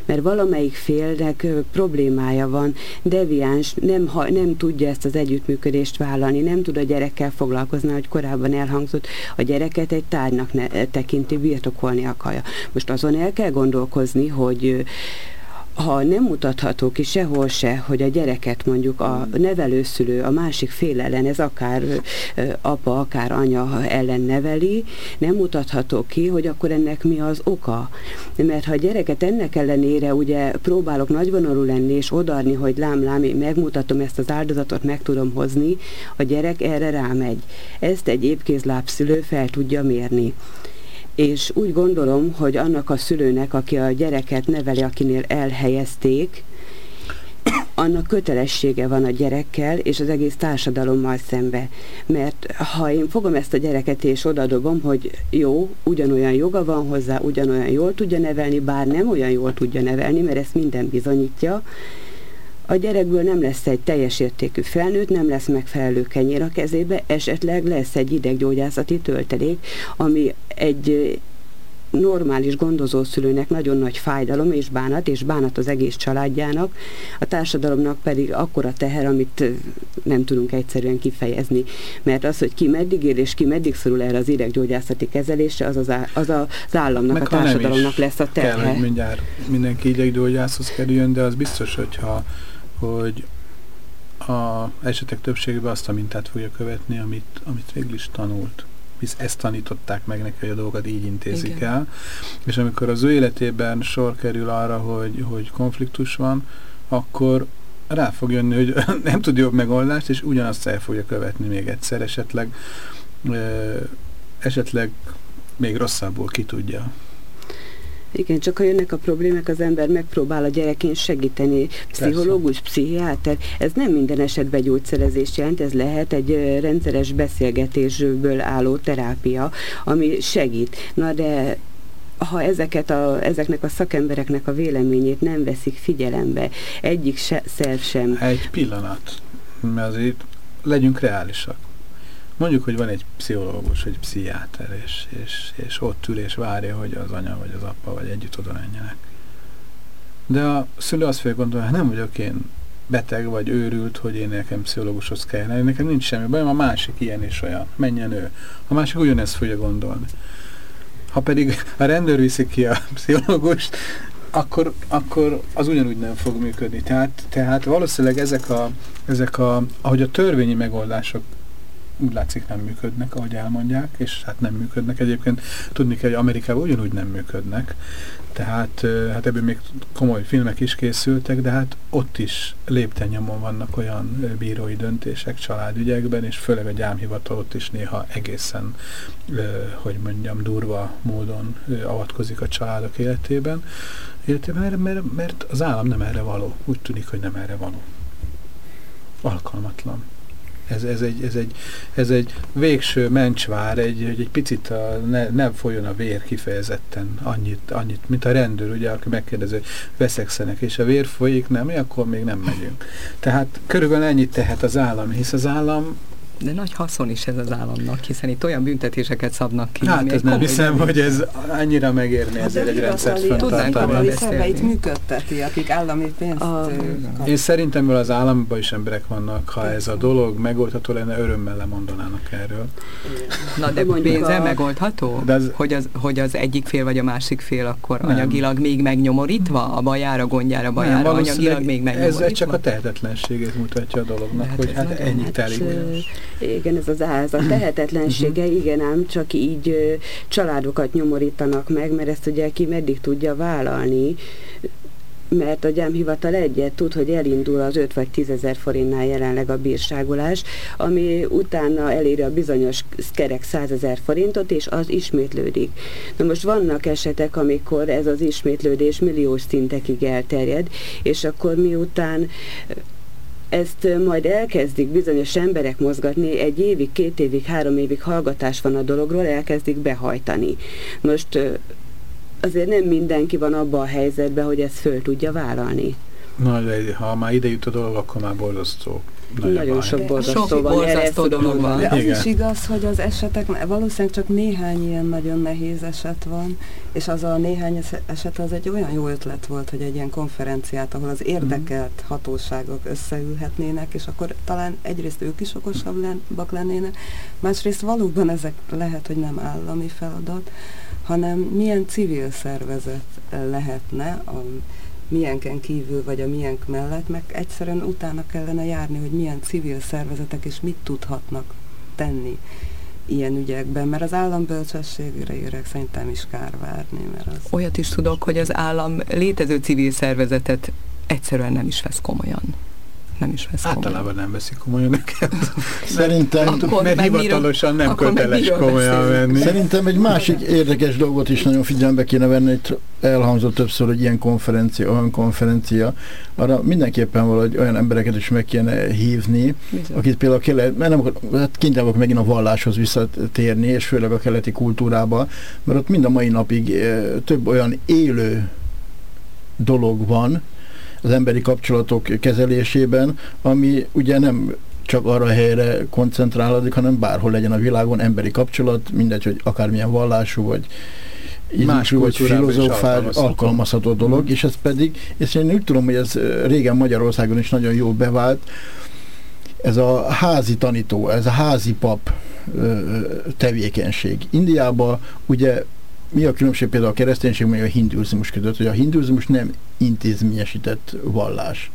Speaker 6: mert valamelyik félnek problémája van, deviáns, nem, ha, nem tudja ezt az együttműködést vállalni, nem tud a gyerekkel foglalkozni, hogy korábban elhangzott, a gyereket egy tárgynak ne, tekinti, birtokolni akarja. Most azon el kell gondolkozni, hogy ha nem mutatható ki sehol se, hogy a gyereket mondjuk a nevelőszülő, a másik fél ellen, ez akár apa, akár anya ellen neveli, nem mutatható ki, hogy akkor ennek mi az oka. Mert ha a gyereket ennek ellenére ugye próbálok nagyvonalú lenni és odarni, hogy lám, lám, én megmutatom ezt az áldozatot, meg tudom hozni, a gyerek erre rámegy. Ezt egy épkézlábszülő fel tudja mérni és úgy gondolom, hogy annak a szülőnek, aki a gyereket neveli, akinél elhelyezték, annak kötelessége van a gyerekkel és az egész társadalommal szembe. Mert ha én fogom ezt a gyereket és odadobom, hogy jó, ugyanolyan joga van hozzá, ugyanolyan jól tudja nevelni, bár nem olyan jól tudja nevelni, mert ezt minden bizonyítja, a gyerekből nem lesz egy teljes értékű felnőtt, nem lesz megfelelő kenyér a kezébe, esetleg lesz egy ideggyógyászati töltelék, ami egy normális gondozószülőnek nagyon nagy fájdalom és bánat, és bánat az egész családjának, a társadalomnak pedig akkora teher, amit nem tudunk egyszerűen kifejezni. Mert az, hogy ki meddig él és ki meddig szorul erre az ideggyógyászati kezelésre, az az, á, az, az államnak,
Speaker 2: Meg
Speaker 6: a társadalomnak lesz a
Speaker 2: kell, hogy
Speaker 6: terhe.
Speaker 2: mindjárt mindenki ideggyógyászhoz kerüljön, de az biztos, hogyha, hogy a esetek többségében azt a mintát fogja követni, amit, amit végül is tanult. Hisz ezt tanították meg neki, hogy a dolgokat így intézik
Speaker 4: Igen.
Speaker 2: el. És amikor az ő életében sor kerül arra, hogy, hogy konfliktus van, akkor rá fog jönni, hogy nem tud jobb megoldást, és ugyanazt el fogja követni még egyszer, esetleg, ö, esetleg még rosszabbul ki tudja.
Speaker 6: Igen, csak ha jönnek a problémák, az ember megpróbál a gyerekén segíteni. Pszichológus, pszichiáter, ez nem minden esetben gyógyszerezés jelent, ez lehet egy rendszeres beszélgetésből álló terápia, ami segít. Na de ha ezeket a, ezeknek a szakembereknek a véleményét nem veszik figyelembe, egyik se, szerv sem.
Speaker 2: Egy pillanat, mert azért legyünk reálisak. Mondjuk, hogy van egy pszichológus, vagy pszichiáter, és, és, és ott ül és várja, hogy az anya, vagy az apa, vagy együtt oda menjenek. De a szülő azt fogja gondolni, hogy nem vagyok én beteg, vagy őrült, hogy én nekem pszichológushoz kell járni. Nekem nincs semmi bajom, a másik ilyen és olyan. Menjen ő. A másik ugyanezt fogja gondolni. Ha pedig a rendőr viszi ki a pszichológust, akkor, akkor az ugyanúgy nem fog működni. Tehát, tehát valószínűleg ezek a, ezek a, ahogy a törvényi megoldások úgy látszik nem működnek, ahogy elmondják, és hát nem működnek. Egyébként tudni kell, hogy Amerikában ugyanúgy nem működnek. Tehát hát ebből még komoly filmek is készültek, de hát ott is léptennyomon vannak olyan bírói döntések családügyekben, és főleg a gyámhivatal ott is néha egészen, hogy mondjam, durva módon avatkozik a családok életében, életében mert, mert az állam nem erre való. Úgy tűnik, hogy nem erre való. Alkalmatlan. Ez, ez, egy, ez, egy, ez egy végső mencsvár, egy, egy, egy picit a, ne, nem folyjon a vér kifejezetten annyit, annyit, mint a rendőr, ugye, aki megkérdező, veszekszenek, és a vér folyik, nem, akkor még nem megyünk. Tehát körülbelül ennyit tehet az állam, hisz az állam
Speaker 4: de nagy haszon is ez az államnak, hiszen itt olyan büntetéseket szabnak ki.
Speaker 2: Hát ez nem hiszem, nem. hogy ez annyira megérni ezért egy rendszert fenntartani.
Speaker 3: A szerveit működteti, akik állami pénzt a...
Speaker 2: Én szerintem, az államban is emberek vannak, ha ez a dolog megoldható lenne, örömmel lemondanának erről.
Speaker 4: Na de pénzzel a... megoldható? De az... Hogy, az, hogy az egyik fél vagy a másik fél akkor nem. anyagilag még megnyomorítva? A bajára, gondjára, bajára, nem, anyagilag még megnyomorítva?
Speaker 2: Ez csak a tehetetlenségét mutatja a dolognak, hát hogy hát ennyi telik.
Speaker 6: Igen, ez az áza tehetetlensége, uh-huh. igen ám, csak így ö, családokat nyomorítanak meg, mert ezt ugye ki meddig tudja vállalni, mert a gyámhivatal egyet tud, hogy elindul az 5 vagy 10 ezer forintnál jelenleg a bírságolás, ami utána eléri a bizonyos kerek 100 ezer forintot, és az ismétlődik. Na most vannak esetek, amikor ez az ismétlődés milliós szintekig elterjed, és akkor miután ezt majd elkezdik bizonyos emberek mozgatni, egy évig, két évig, három évig hallgatás van a dologról, elkezdik behajtani. Most azért nem mindenki van abban a helyzetben, hogy ezt föl tudja vállalni.
Speaker 2: Na, de ha már ide jut a dolog, akkor már borzasztó.
Speaker 6: Nagyon, Nagyon sok borzasztó sok van.
Speaker 4: Borzasztó dolog van.
Speaker 3: De az Igen. is igaz, hogy az esetek, valószínűleg csak néhány ilyen nagyon nehéz eset van, és az a néhány eset az egy olyan jó ötlet volt, hogy egy ilyen konferenciát, ahol az érdekelt hatóságok összeülhetnének, és akkor talán egyrészt ők is okosabbak lennének, másrészt valóban ezek lehet, hogy nem állami feladat, hanem milyen civil szervezet lehetne, a, milyenken kívül vagy a milyenk mellett, meg egyszerűen utána kellene járni, hogy milyen civil szervezetek és mit tudhatnak tenni ilyen ügyekben, mert az állam bölcsességére érek szerintem is kár várni. Mert az
Speaker 4: Olyat is tudok, hogy az állam létező civil szervezetet egyszerűen nem is vesz komolyan nem is vesz
Speaker 2: komolyan. Általában nem veszik komolyan őket.
Speaker 1: Szerintem,
Speaker 2: akkor mert hivatalosan nem köteles komolyan venni.
Speaker 1: Szerintem egy másik érdekes dolgot is nagyon figyelembe kéne venni, hogy elhangzott többször, hogy ilyen konferencia, olyan konferencia, arra mindenképpen valahogy olyan embereket is meg kéne hívni, Bizony. akit például kelet, mert nem hát kénytelen megint a valláshoz visszatérni, és főleg a keleti kultúrába, mert ott mind a mai napig eh, több olyan élő dolog van, az emberi kapcsolatok kezelésében, ami ugye nem csak arra a helyre koncentrálódik, hanem bárhol legyen a világon emberi kapcsolat, mindegy, hogy akármilyen vallású, vagy más vagy filozófál alkalmazható dolog, mm. és ez pedig, és én úgy tudom, hogy ez régen Magyarországon is nagyon jól bevált, ez a házi tanító, ez a házi pap tevékenység. Indiában ugye mi a különbség például a kereszténység, meg a hinduizmus között, hogy a hinduizmus nem intézményesített vallás.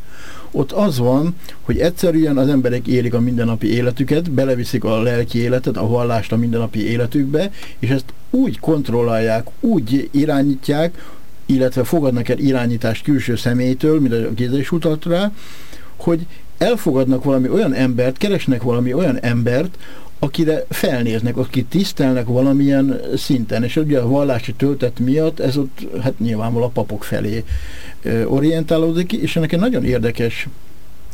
Speaker 1: Ott az van, hogy egyszerűen az emberek élik a mindennapi életüket, beleviszik a lelki életet, a vallást a mindennapi életükbe, és ezt úgy kontrollálják, úgy irányítják, illetve fogadnak el irányítást külső személytől, mint a Géza is utalt rá, hogy elfogadnak valami olyan embert, keresnek valami olyan embert, akire felnéznek, akit tisztelnek valamilyen szinten, és ugye a vallási töltet miatt ez ott hát nyilvánvalóan a papok felé orientálódik, és ennek egy nagyon érdekes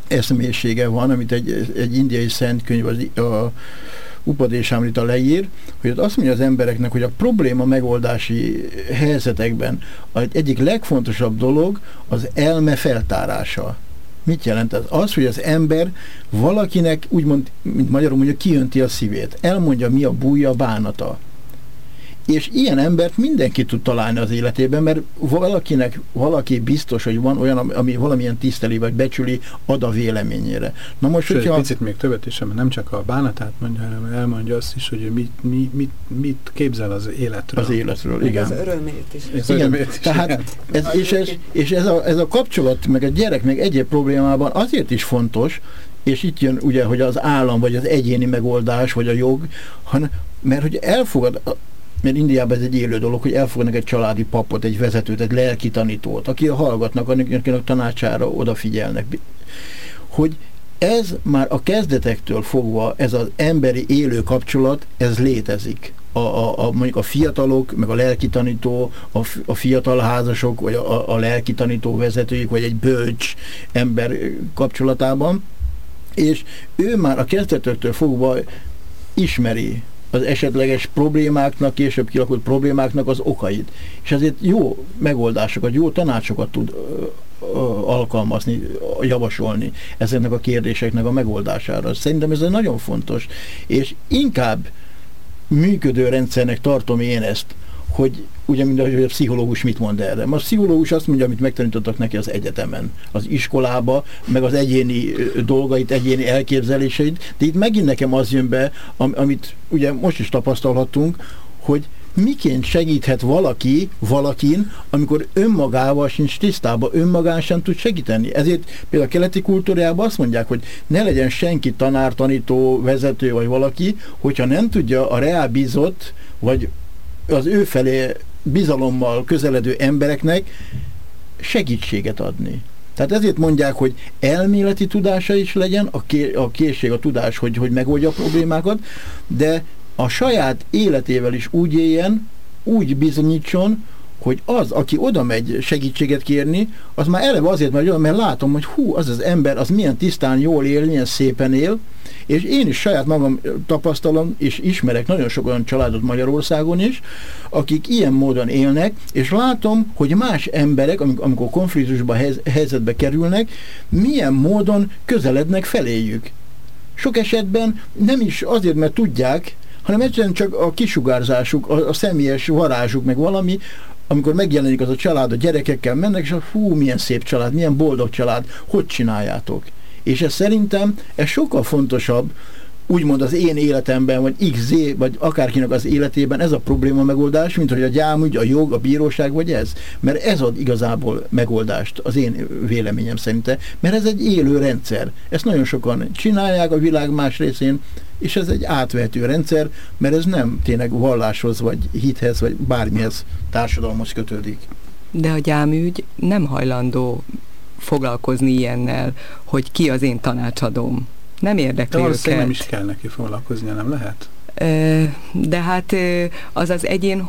Speaker 1: eszmélysége van, amit egy, egy indiai szentkönyv az, a Upadés Amrita leír, hogy ott azt mondja az embereknek, hogy a probléma megoldási helyzetekben az egyik legfontosabb dolog az elme feltárása. Mit jelent ez? Az, hogy az ember valakinek, úgymond, mint magyarul mondja, kijönti a szívét, elmondja, mi a búja, a bánata. És ilyen embert mindenki tud találni az életében, mert valakinek, valaki biztos, hogy van olyan, ami valamilyen tiszteli vagy becsüli, ad a véleményére.
Speaker 2: Na most, Sőt, hogyha... picit még többet is, mert nem csak a bánatát mondja, hanem elmondja azt is, hogy mit, mit, mit, mit képzel az életről.
Speaker 1: Az életről, igen. Az
Speaker 3: örömét is.
Speaker 1: Az igen, örömét is, tehát igen. Ez, és, ez, és ez, a, ez a kapcsolat, meg a gyerek, meg egyéb problémában azért is fontos, és itt jön ugye, hogy az állam, vagy az egyéni megoldás, vagy a jog, hanem, mert hogy elfogad, mert Indiában ez egy élő dolog, hogy elfogadnak egy családi papot, egy vezetőt, egy lelki tanítót, aki hallgatnak, akinek a tanácsára odafigyelnek. Hogy ez már a kezdetektől fogva, ez az emberi élő kapcsolat, ez létezik. A, a, a, mondjuk a fiatalok, meg a lelki tanító, a, a fiatal házasok, vagy a, a lelki tanító vezetőik, vagy egy bölcs ember kapcsolatában, És ő már a kezdetektől fogva ismeri az esetleges problémáknak, később kialakult problémáknak az okait. És ezért jó megoldásokat, jó tanácsokat tud alkalmazni, javasolni ezeknek a kérdéseknek a megoldására. Szerintem ez nagyon fontos, és inkább működő rendszernek tartom én ezt, hogy ugye, mint ahogy a pszichológus mit mond erre. A pszichológus azt mondja, amit megtanítottak neki az egyetemen, az iskolába, meg az egyéni dolgait, egyéni elképzeléseit, de itt megint nekem az jön be, amit ugye most is tapasztalhatunk, hogy miként segíthet valaki valakin, amikor önmagával sincs tisztában, önmagán sem tud segíteni. Ezért például a keleti kultúrában azt mondják, hogy ne legyen senki tanár, tanító, vezető vagy valaki, hogyha nem tudja a reálbízott, vagy az ő felé bizalommal közeledő embereknek segítséget adni. Tehát ezért mondják, hogy elméleti tudása is legyen, a, ké, a készség, a tudás, hogy, hogy megoldja a problémákat, de a saját életével is úgy éljen, úgy bizonyítson, hogy az, aki oda megy segítséget kérni, az már eleve azért megy oda, mert látom, hogy hú, az az ember, az milyen tisztán jól él, milyen szépen él, és én is saját magam tapasztalom, és ismerek nagyon sok olyan családot Magyarországon is, akik ilyen módon élnek, és látom, hogy más emberek, amikor konfliktusba, helyzetbe kerülnek, milyen módon közelednek feléjük. Sok esetben nem is azért, mert tudják, hanem egyszerűen csak a kisugárzásuk, a, a személyes varázsuk, meg valami, amikor megjelenik az a család, a gyerekekkel mennek, és a hú, milyen szép család, milyen boldog család, hogy csináljátok? És ez szerintem, ez sokkal fontosabb, úgymond az én életemben, vagy XZ, vagy akárkinek az életében ez a probléma megoldás, mint hogy a gyámügy, a jog, a bíróság, vagy ez. Mert ez ad igazából megoldást, az én véleményem szerinte, mert ez egy élő rendszer. Ezt nagyon sokan csinálják a világ más részén, és ez egy átvehető rendszer, mert ez nem tényleg valláshoz, vagy hithez, vagy bármihez társadalomhoz kötődik.
Speaker 4: De a gyámügy nem hajlandó foglalkozni ilyennel, hogy ki az én tanácsadóm. Nem érdekli
Speaker 2: De
Speaker 4: őket.
Speaker 2: nem is kell neki foglalkoznia, nem lehet?
Speaker 4: De hát az az egyén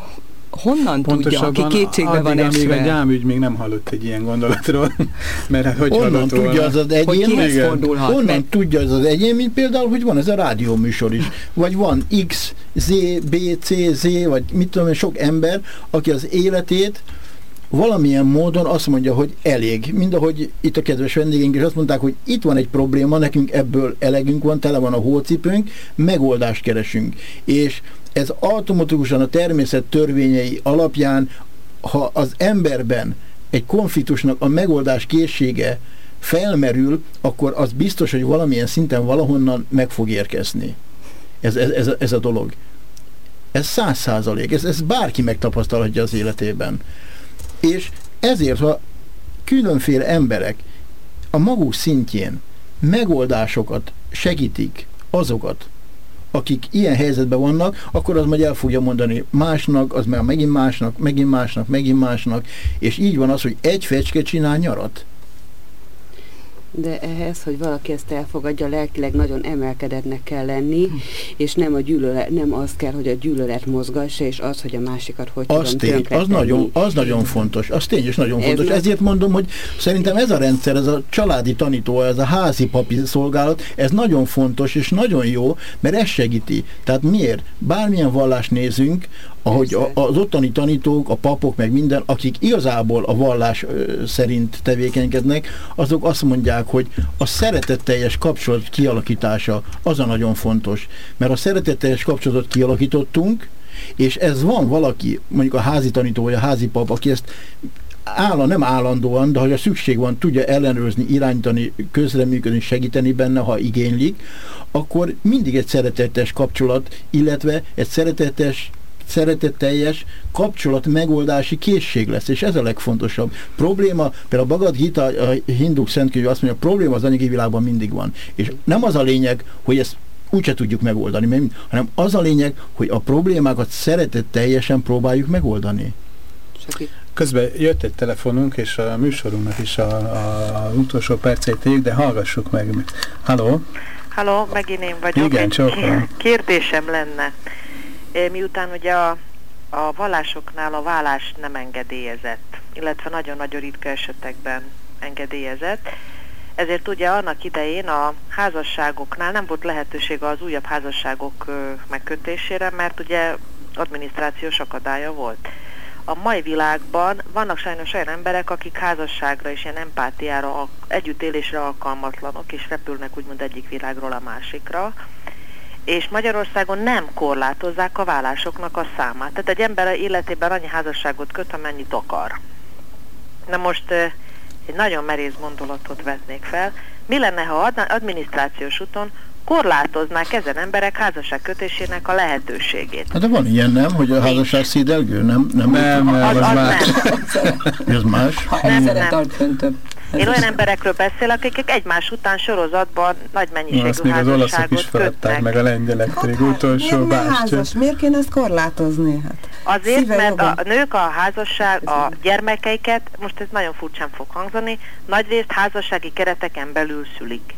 Speaker 4: honnan tudja, aki kétségbe van esve?
Speaker 2: a gyámügy még nem hallott egy ilyen gondolatról, mert hát hogy
Speaker 1: honnan tudja volna? az az egyén,
Speaker 4: hogy fordulhat,
Speaker 1: honnan mert... tudja az az egyén, mint például, hogy van ez a rádióműsor is, vagy van X, Z, B, C, Z, vagy mit tudom sok ember, aki az életét valamilyen módon azt mondja, hogy elég. Mind ahogy itt a kedves vendégeink is azt mondták, hogy itt van egy probléma, nekünk ebből elegünk van, tele van a hócipőnk, megoldást keresünk. És ez automatikusan a természet törvényei alapján, ha az emberben egy konfliktusnak a megoldás készsége felmerül, akkor az biztos, hogy valamilyen szinten valahonnan meg fog érkezni. Ez, ez, ez, ez a dolog. Ez száz százalék. Ez, ez bárki megtapasztalhatja az életében. És ezért, ha különféle emberek a maguk szintjén megoldásokat segítik azokat, akik ilyen helyzetben vannak, akkor az majd el fogja mondani másnak, az már megint másnak, megint másnak, megint másnak, és így van az, hogy egy fecske csinál nyarat.
Speaker 6: De ehhez, hogy valaki ezt elfogadja, lelkileg nagyon emelkedetnek kell lenni, hm. és nem, a gyűlölet, nem az kell, hogy a gyűlölet mozgassa, és az, hogy a másikat hogy
Speaker 1: az tudom tény, az nagyon, az nagyon fontos, az tény és nagyon fontos. Ez Ezért mondom, hogy szerintem ez a rendszer, ez a családi tanító, ez a házi papi szolgálat, ez nagyon fontos és nagyon jó, mert ez segíti. Tehát miért? Bármilyen vallást nézünk, ahogy a, az ottani tanítók, a papok, meg minden, akik igazából a vallás szerint tevékenykednek, azok azt mondják, hogy a szeretetteljes kapcsolat kialakítása az a nagyon fontos. Mert a szeretetteljes kapcsolatot kialakítottunk, és ez van valaki, mondjuk a házi tanító vagy a házi pap, aki ezt állan, nem állandóan, de ha szükség van, tudja ellenőrizni, irányítani, közreműködni, segíteni benne, ha igénylik, akkor mindig egy szeretetes kapcsolat, illetve egy szeretetes szeretetteljes kapcsolat megoldási készség lesz, és ez a legfontosabb. Probléma, például a Bagad Gita, a hinduk szentkönyv azt mondja, a probléma az anyagi világban mindig van. És nem az a lényeg, hogy ezt úgyse tudjuk megoldani, mert, hanem az a lényeg, hogy a problémákat szeretetteljesen próbáljuk megoldani.
Speaker 2: Közben jött egy telefonunk, és a műsorunknak is a, a, utolsó perceit éljük, de hallgassuk meg. Halló?
Speaker 5: Halló, megint én vagyok.
Speaker 2: Igen, csak.
Speaker 5: Kérdésem lenne. Miután ugye a, a vallásoknál a vállás nem engedélyezett, illetve nagyon-nagyon ritka esetekben engedélyezett, ezért ugye annak idején a házasságoknál nem volt lehetőség az újabb házasságok megkötésére, mert ugye adminisztrációs akadálya volt. A mai világban vannak sajnos olyan emberek, akik házasságra és ilyen empátiára, együttélésre alkalmatlanok, és repülnek úgymond egyik világról a másikra, és Magyarországon nem korlátozzák a vállásoknak a számát. Tehát egy ember életében annyi házasságot köt, amennyit akar. Na most egy nagyon merész gondolatot vetnék fel. Mi lenne, ha adminisztrációs úton korlátoznák ezen emberek házasságkötésének a lehetőségét.
Speaker 1: Hát de van ilyen, nem? Hogy a házasság szídelgő? Nem,
Speaker 2: nem, nem, nem az, az, az más.
Speaker 1: Nem. ez más?
Speaker 4: Ha nem, nem.
Speaker 5: Én olyan emberekről beszélek, akik egymás után sorozatban nagy mennyiségű Azt még az olaszok is feladták,
Speaker 2: meg a lengyelek pedig hát, utolsó
Speaker 3: házas? Miért kéne ezt korlátozni? Hát,
Speaker 5: Azért, mert jogon. a nők a házasság, a gyermekeiket, most ez nagyon furcsán fog hangzani, nagyrészt házassági kereteken belül szülik.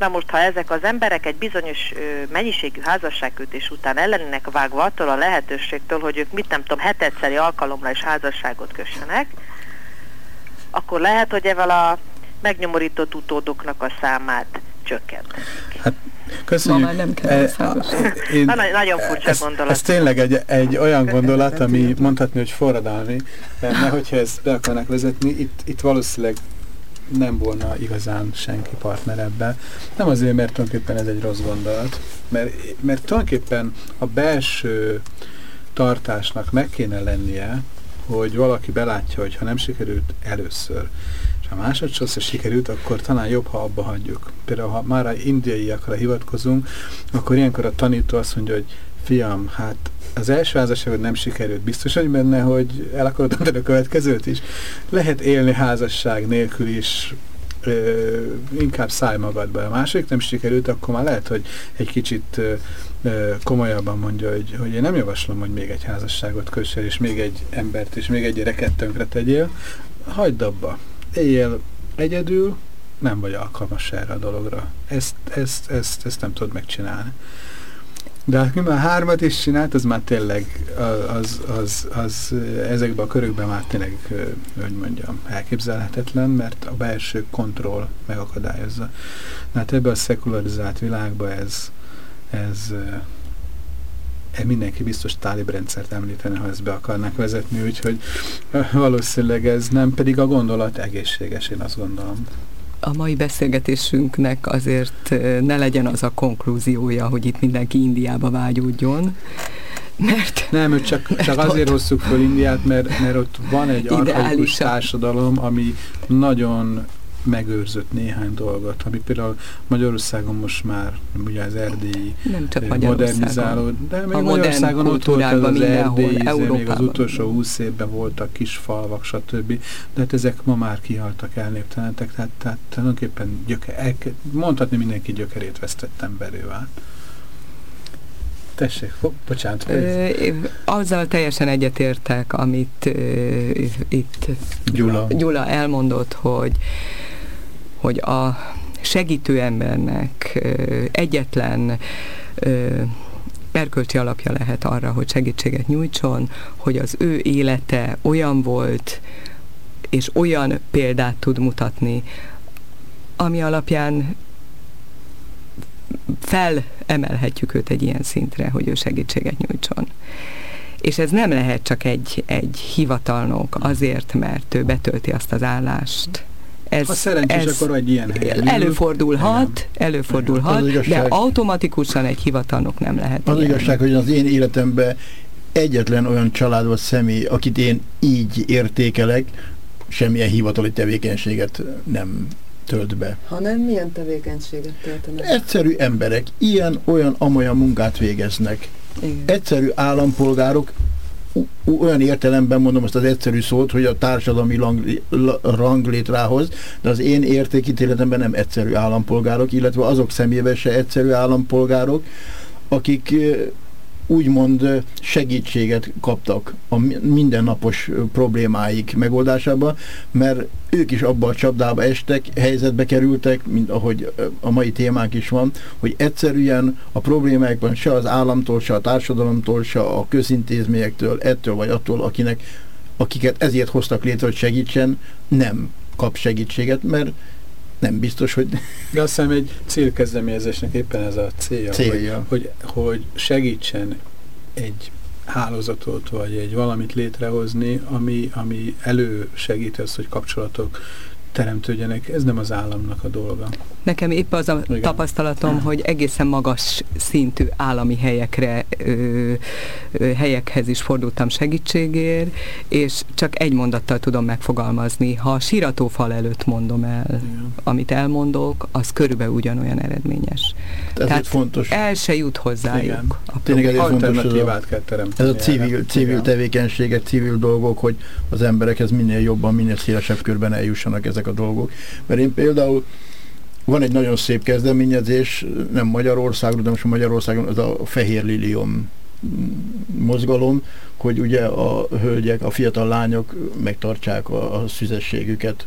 Speaker 5: Na most, ha ezek az emberek egy bizonyos ö, mennyiségű házasságkötés után ellenének vágva attól a lehetőségtől, hogy ők mit nem tudom, hetedszeri alkalomra is házasságot kössenek, akkor lehet, hogy evel a megnyomorított utódoknak a számát csökkentenik. Hát,
Speaker 2: köszönjük.
Speaker 4: Ma már nem kell e,
Speaker 5: én, Na, Nagyon furcsa ez, gondolat.
Speaker 2: Ez tényleg egy, egy olyan gondolat, ami mondhatni, hogy forradalmi, mert hogyha ezt be akarnak vezetni, itt, itt valószínűleg nem volna igazán senki partner ebbe. Nem azért, mert tulajdonképpen ez egy rossz gondolat, mert, mert tulajdonképpen a belső tartásnak meg kéne lennie, hogy valaki belátja, hogy ha nem sikerült először, és ha másodszor sikerült, akkor talán jobb, ha abba hagyjuk. Például, ha már a indiaiakra hivatkozunk, akkor ilyenkor a tanító azt mondja, hogy fiam, hát az első házasságod nem sikerült, biztos vagy benne, hogy el akarod mondani a következőt is? Lehet élni házasság nélkül is, ö, inkább szállj magadba. A második nem sikerült, akkor már lehet, hogy egy kicsit ö, komolyabban mondja, hogy, hogy én nem javaslom, hogy még egy házasságot kössél, és még egy embert, és még egy gyereket tönkre tegyél. Hagyd abba. Éljél egyedül, nem vagy alkalmas erre a dologra. Ezt, ezt, ezt, ezt nem tudod megcsinálni. De ha már hármat is csinált, az már tényleg, az, az, az ezekben a körökben már tényleg, hogy mondjam, elképzelhetetlen, mert a belső kontroll megakadályozza. Hát ebben a szekularizált világban ez, ez, ez mindenki biztos tálib rendszert említene, ha ezt be akarnak vezetni, úgyhogy valószínűleg ez nem, pedig a gondolat egészséges, én azt gondolom
Speaker 4: a mai beszélgetésünknek azért ne legyen az a konklúziója, hogy itt mindenki Indiába vágyódjon, mert...
Speaker 2: Nem, csak, csak azért hozzuk föl Indiát, mert, mert ott van egy archaikus társadalom, ami nagyon megőrzött néhány dolgot, ami például Magyarországon most már ugye az erdélyi
Speaker 4: nem csak
Speaker 2: modernizáló, de még a Magyarországon ott volt az, az erdélyi, még az utolsó húsz évben voltak kis falvak, stb. De hát ezek ma már kihaltak, elnéptelenek, tehát, tehát tulajdonképpen gyöke, mondhatni mindenki gyökerét vesztett emberé vált. Tessék, bocsánat. Ö,
Speaker 4: azzal teljesen egyetértek, amit ö, itt
Speaker 2: Gyula.
Speaker 4: Gyula elmondott, hogy hogy a segítő embernek egyetlen erkölcsi alapja lehet arra, hogy segítséget nyújtson, hogy az ő élete olyan volt, és olyan példát tud mutatni, ami alapján felemelhetjük őt egy ilyen szintre, hogy ő segítséget nyújtson. És ez nem lehet csak egy, egy hivatalnok azért, mert ő betölti azt az állást,
Speaker 2: ez, ha szerencsés, ez akkor egy ilyen helyen
Speaker 4: Előfordulhat, Igen. előfordulhat, Igen. de automatikusan egy hivatalnok nem lehet.
Speaker 1: Az ilyen. igazság, hogy az én életemben egyetlen olyan család vagy személy, akit én így értékelek, semmilyen hivatali tevékenységet nem tölt be.
Speaker 3: Hanem milyen tevékenységet töltenek?
Speaker 1: Egyszerű emberek, ilyen, olyan, amolyan munkát végeznek. Igen. Egyszerű állampolgárok, olyan értelemben mondom azt az egyszerű szót, hogy a társadalmi ranglétrához, de az én értékítéletemben nem egyszerű állampolgárok, illetve azok személyében se egyszerű állampolgárok, akik úgymond segítséget kaptak a mindennapos problémáik megoldásában, mert ők is abba a csapdába estek, helyzetbe kerültek, mint ahogy a mai témánk is van, hogy egyszerűen a problémáikban se az államtól, se a társadalomtól, se a közintézményektől, ettől vagy attól, akinek, akiket ezért hoztak létre, hogy segítsen, nem kap segítséget, mert nem biztos, hogy...
Speaker 2: De azt hiszem egy célkezdeményezésnek éppen ez a célja,
Speaker 1: célja.
Speaker 2: Hogy, hogy, hogy segítsen egy hálózatot, vagy egy valamit létrehozni, ami, ami elősegít ezt, hogy kapcsolatok teremtődjenek, ez nem az államnak a dolga.
Speaker 4: Nekem épp az a Igen. tapasztalatom, hogy egészen magas szintű állami helyekre, ö, ö, helyekhez is fordultam segítségért, és csak egy mondattal tudom megfogalmazni. Ha a síratófal előtt mondom el, Igen. amit elmondok, az körülbelül ugyanolyan eredményes.
Speaker 1: Ez Tehát fontos.
Speaker 4: el se jut hozzájuk. Igen.
Speaker 1: Tényleg ez fontos, ez a, kell teremteni. Ez a civil, civil tevékenységek, civil dolgok, hogy az emberekhez minél jobban, minél szélesebb körben eljussanak ezek a dolgok. Mert én például van egy nagyon szép kezdeményezés, nem Magyarországon, de most Magyarországon, az a Fehér Lilium mozgalom, hogy ugye a hölgyek, a fiatal lányok megtartsák a, a szüzességüket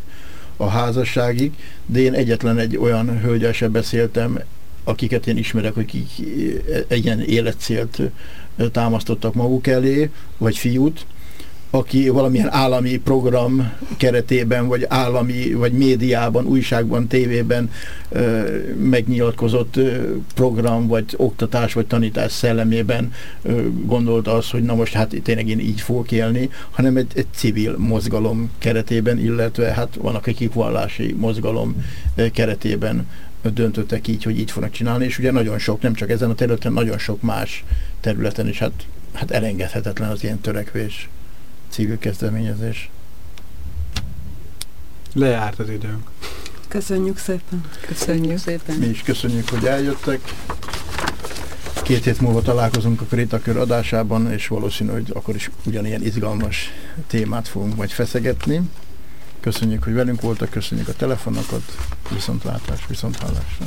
Speaker 1: a házasságig, de én egyetlen egy olyan hölgyel sem beszéltem, akiket én ismerek, akik egy ilyen életcélt támasztottak maguk elé, vagy fiút, aki valamilyen állami program keretében, vagy állami, vagy médiában, újságban, tévében ö, megnyilatkozott ö, program, vagy oktatás, vagy tanítás szellemében ö, gondolta azt, hogy na most hát tényleg én így fogok élni, hanem egy, egy civil mozgalom keretében, illetve hát vannak egy vallási mozgalom keretében döntöttek így, hogy így fognak csinálni, és ugye nagyon sok, nem csak ezen a területen, nagyon sok más területen is hát, hát elengedhetetlen az ilyen törekvés civil kezdeményezés.
Speaker 2: Lejárt az időnk.
Speaker 3: Köszönjük szépen.
Speaker 4: Köszönjük szépen.
Speaker 1: Mi is köszönjük, hogy eljöttek. Két hét múlva találkozunk a Krétakör adásában, és valószínű, hogy akkor is ugyanilyen izgalmas témát fogunk majd feszegetni. Köszönjük, hogy velünk voltak, köszönjük a telefonokat, viszontlátás, viszonthallásra.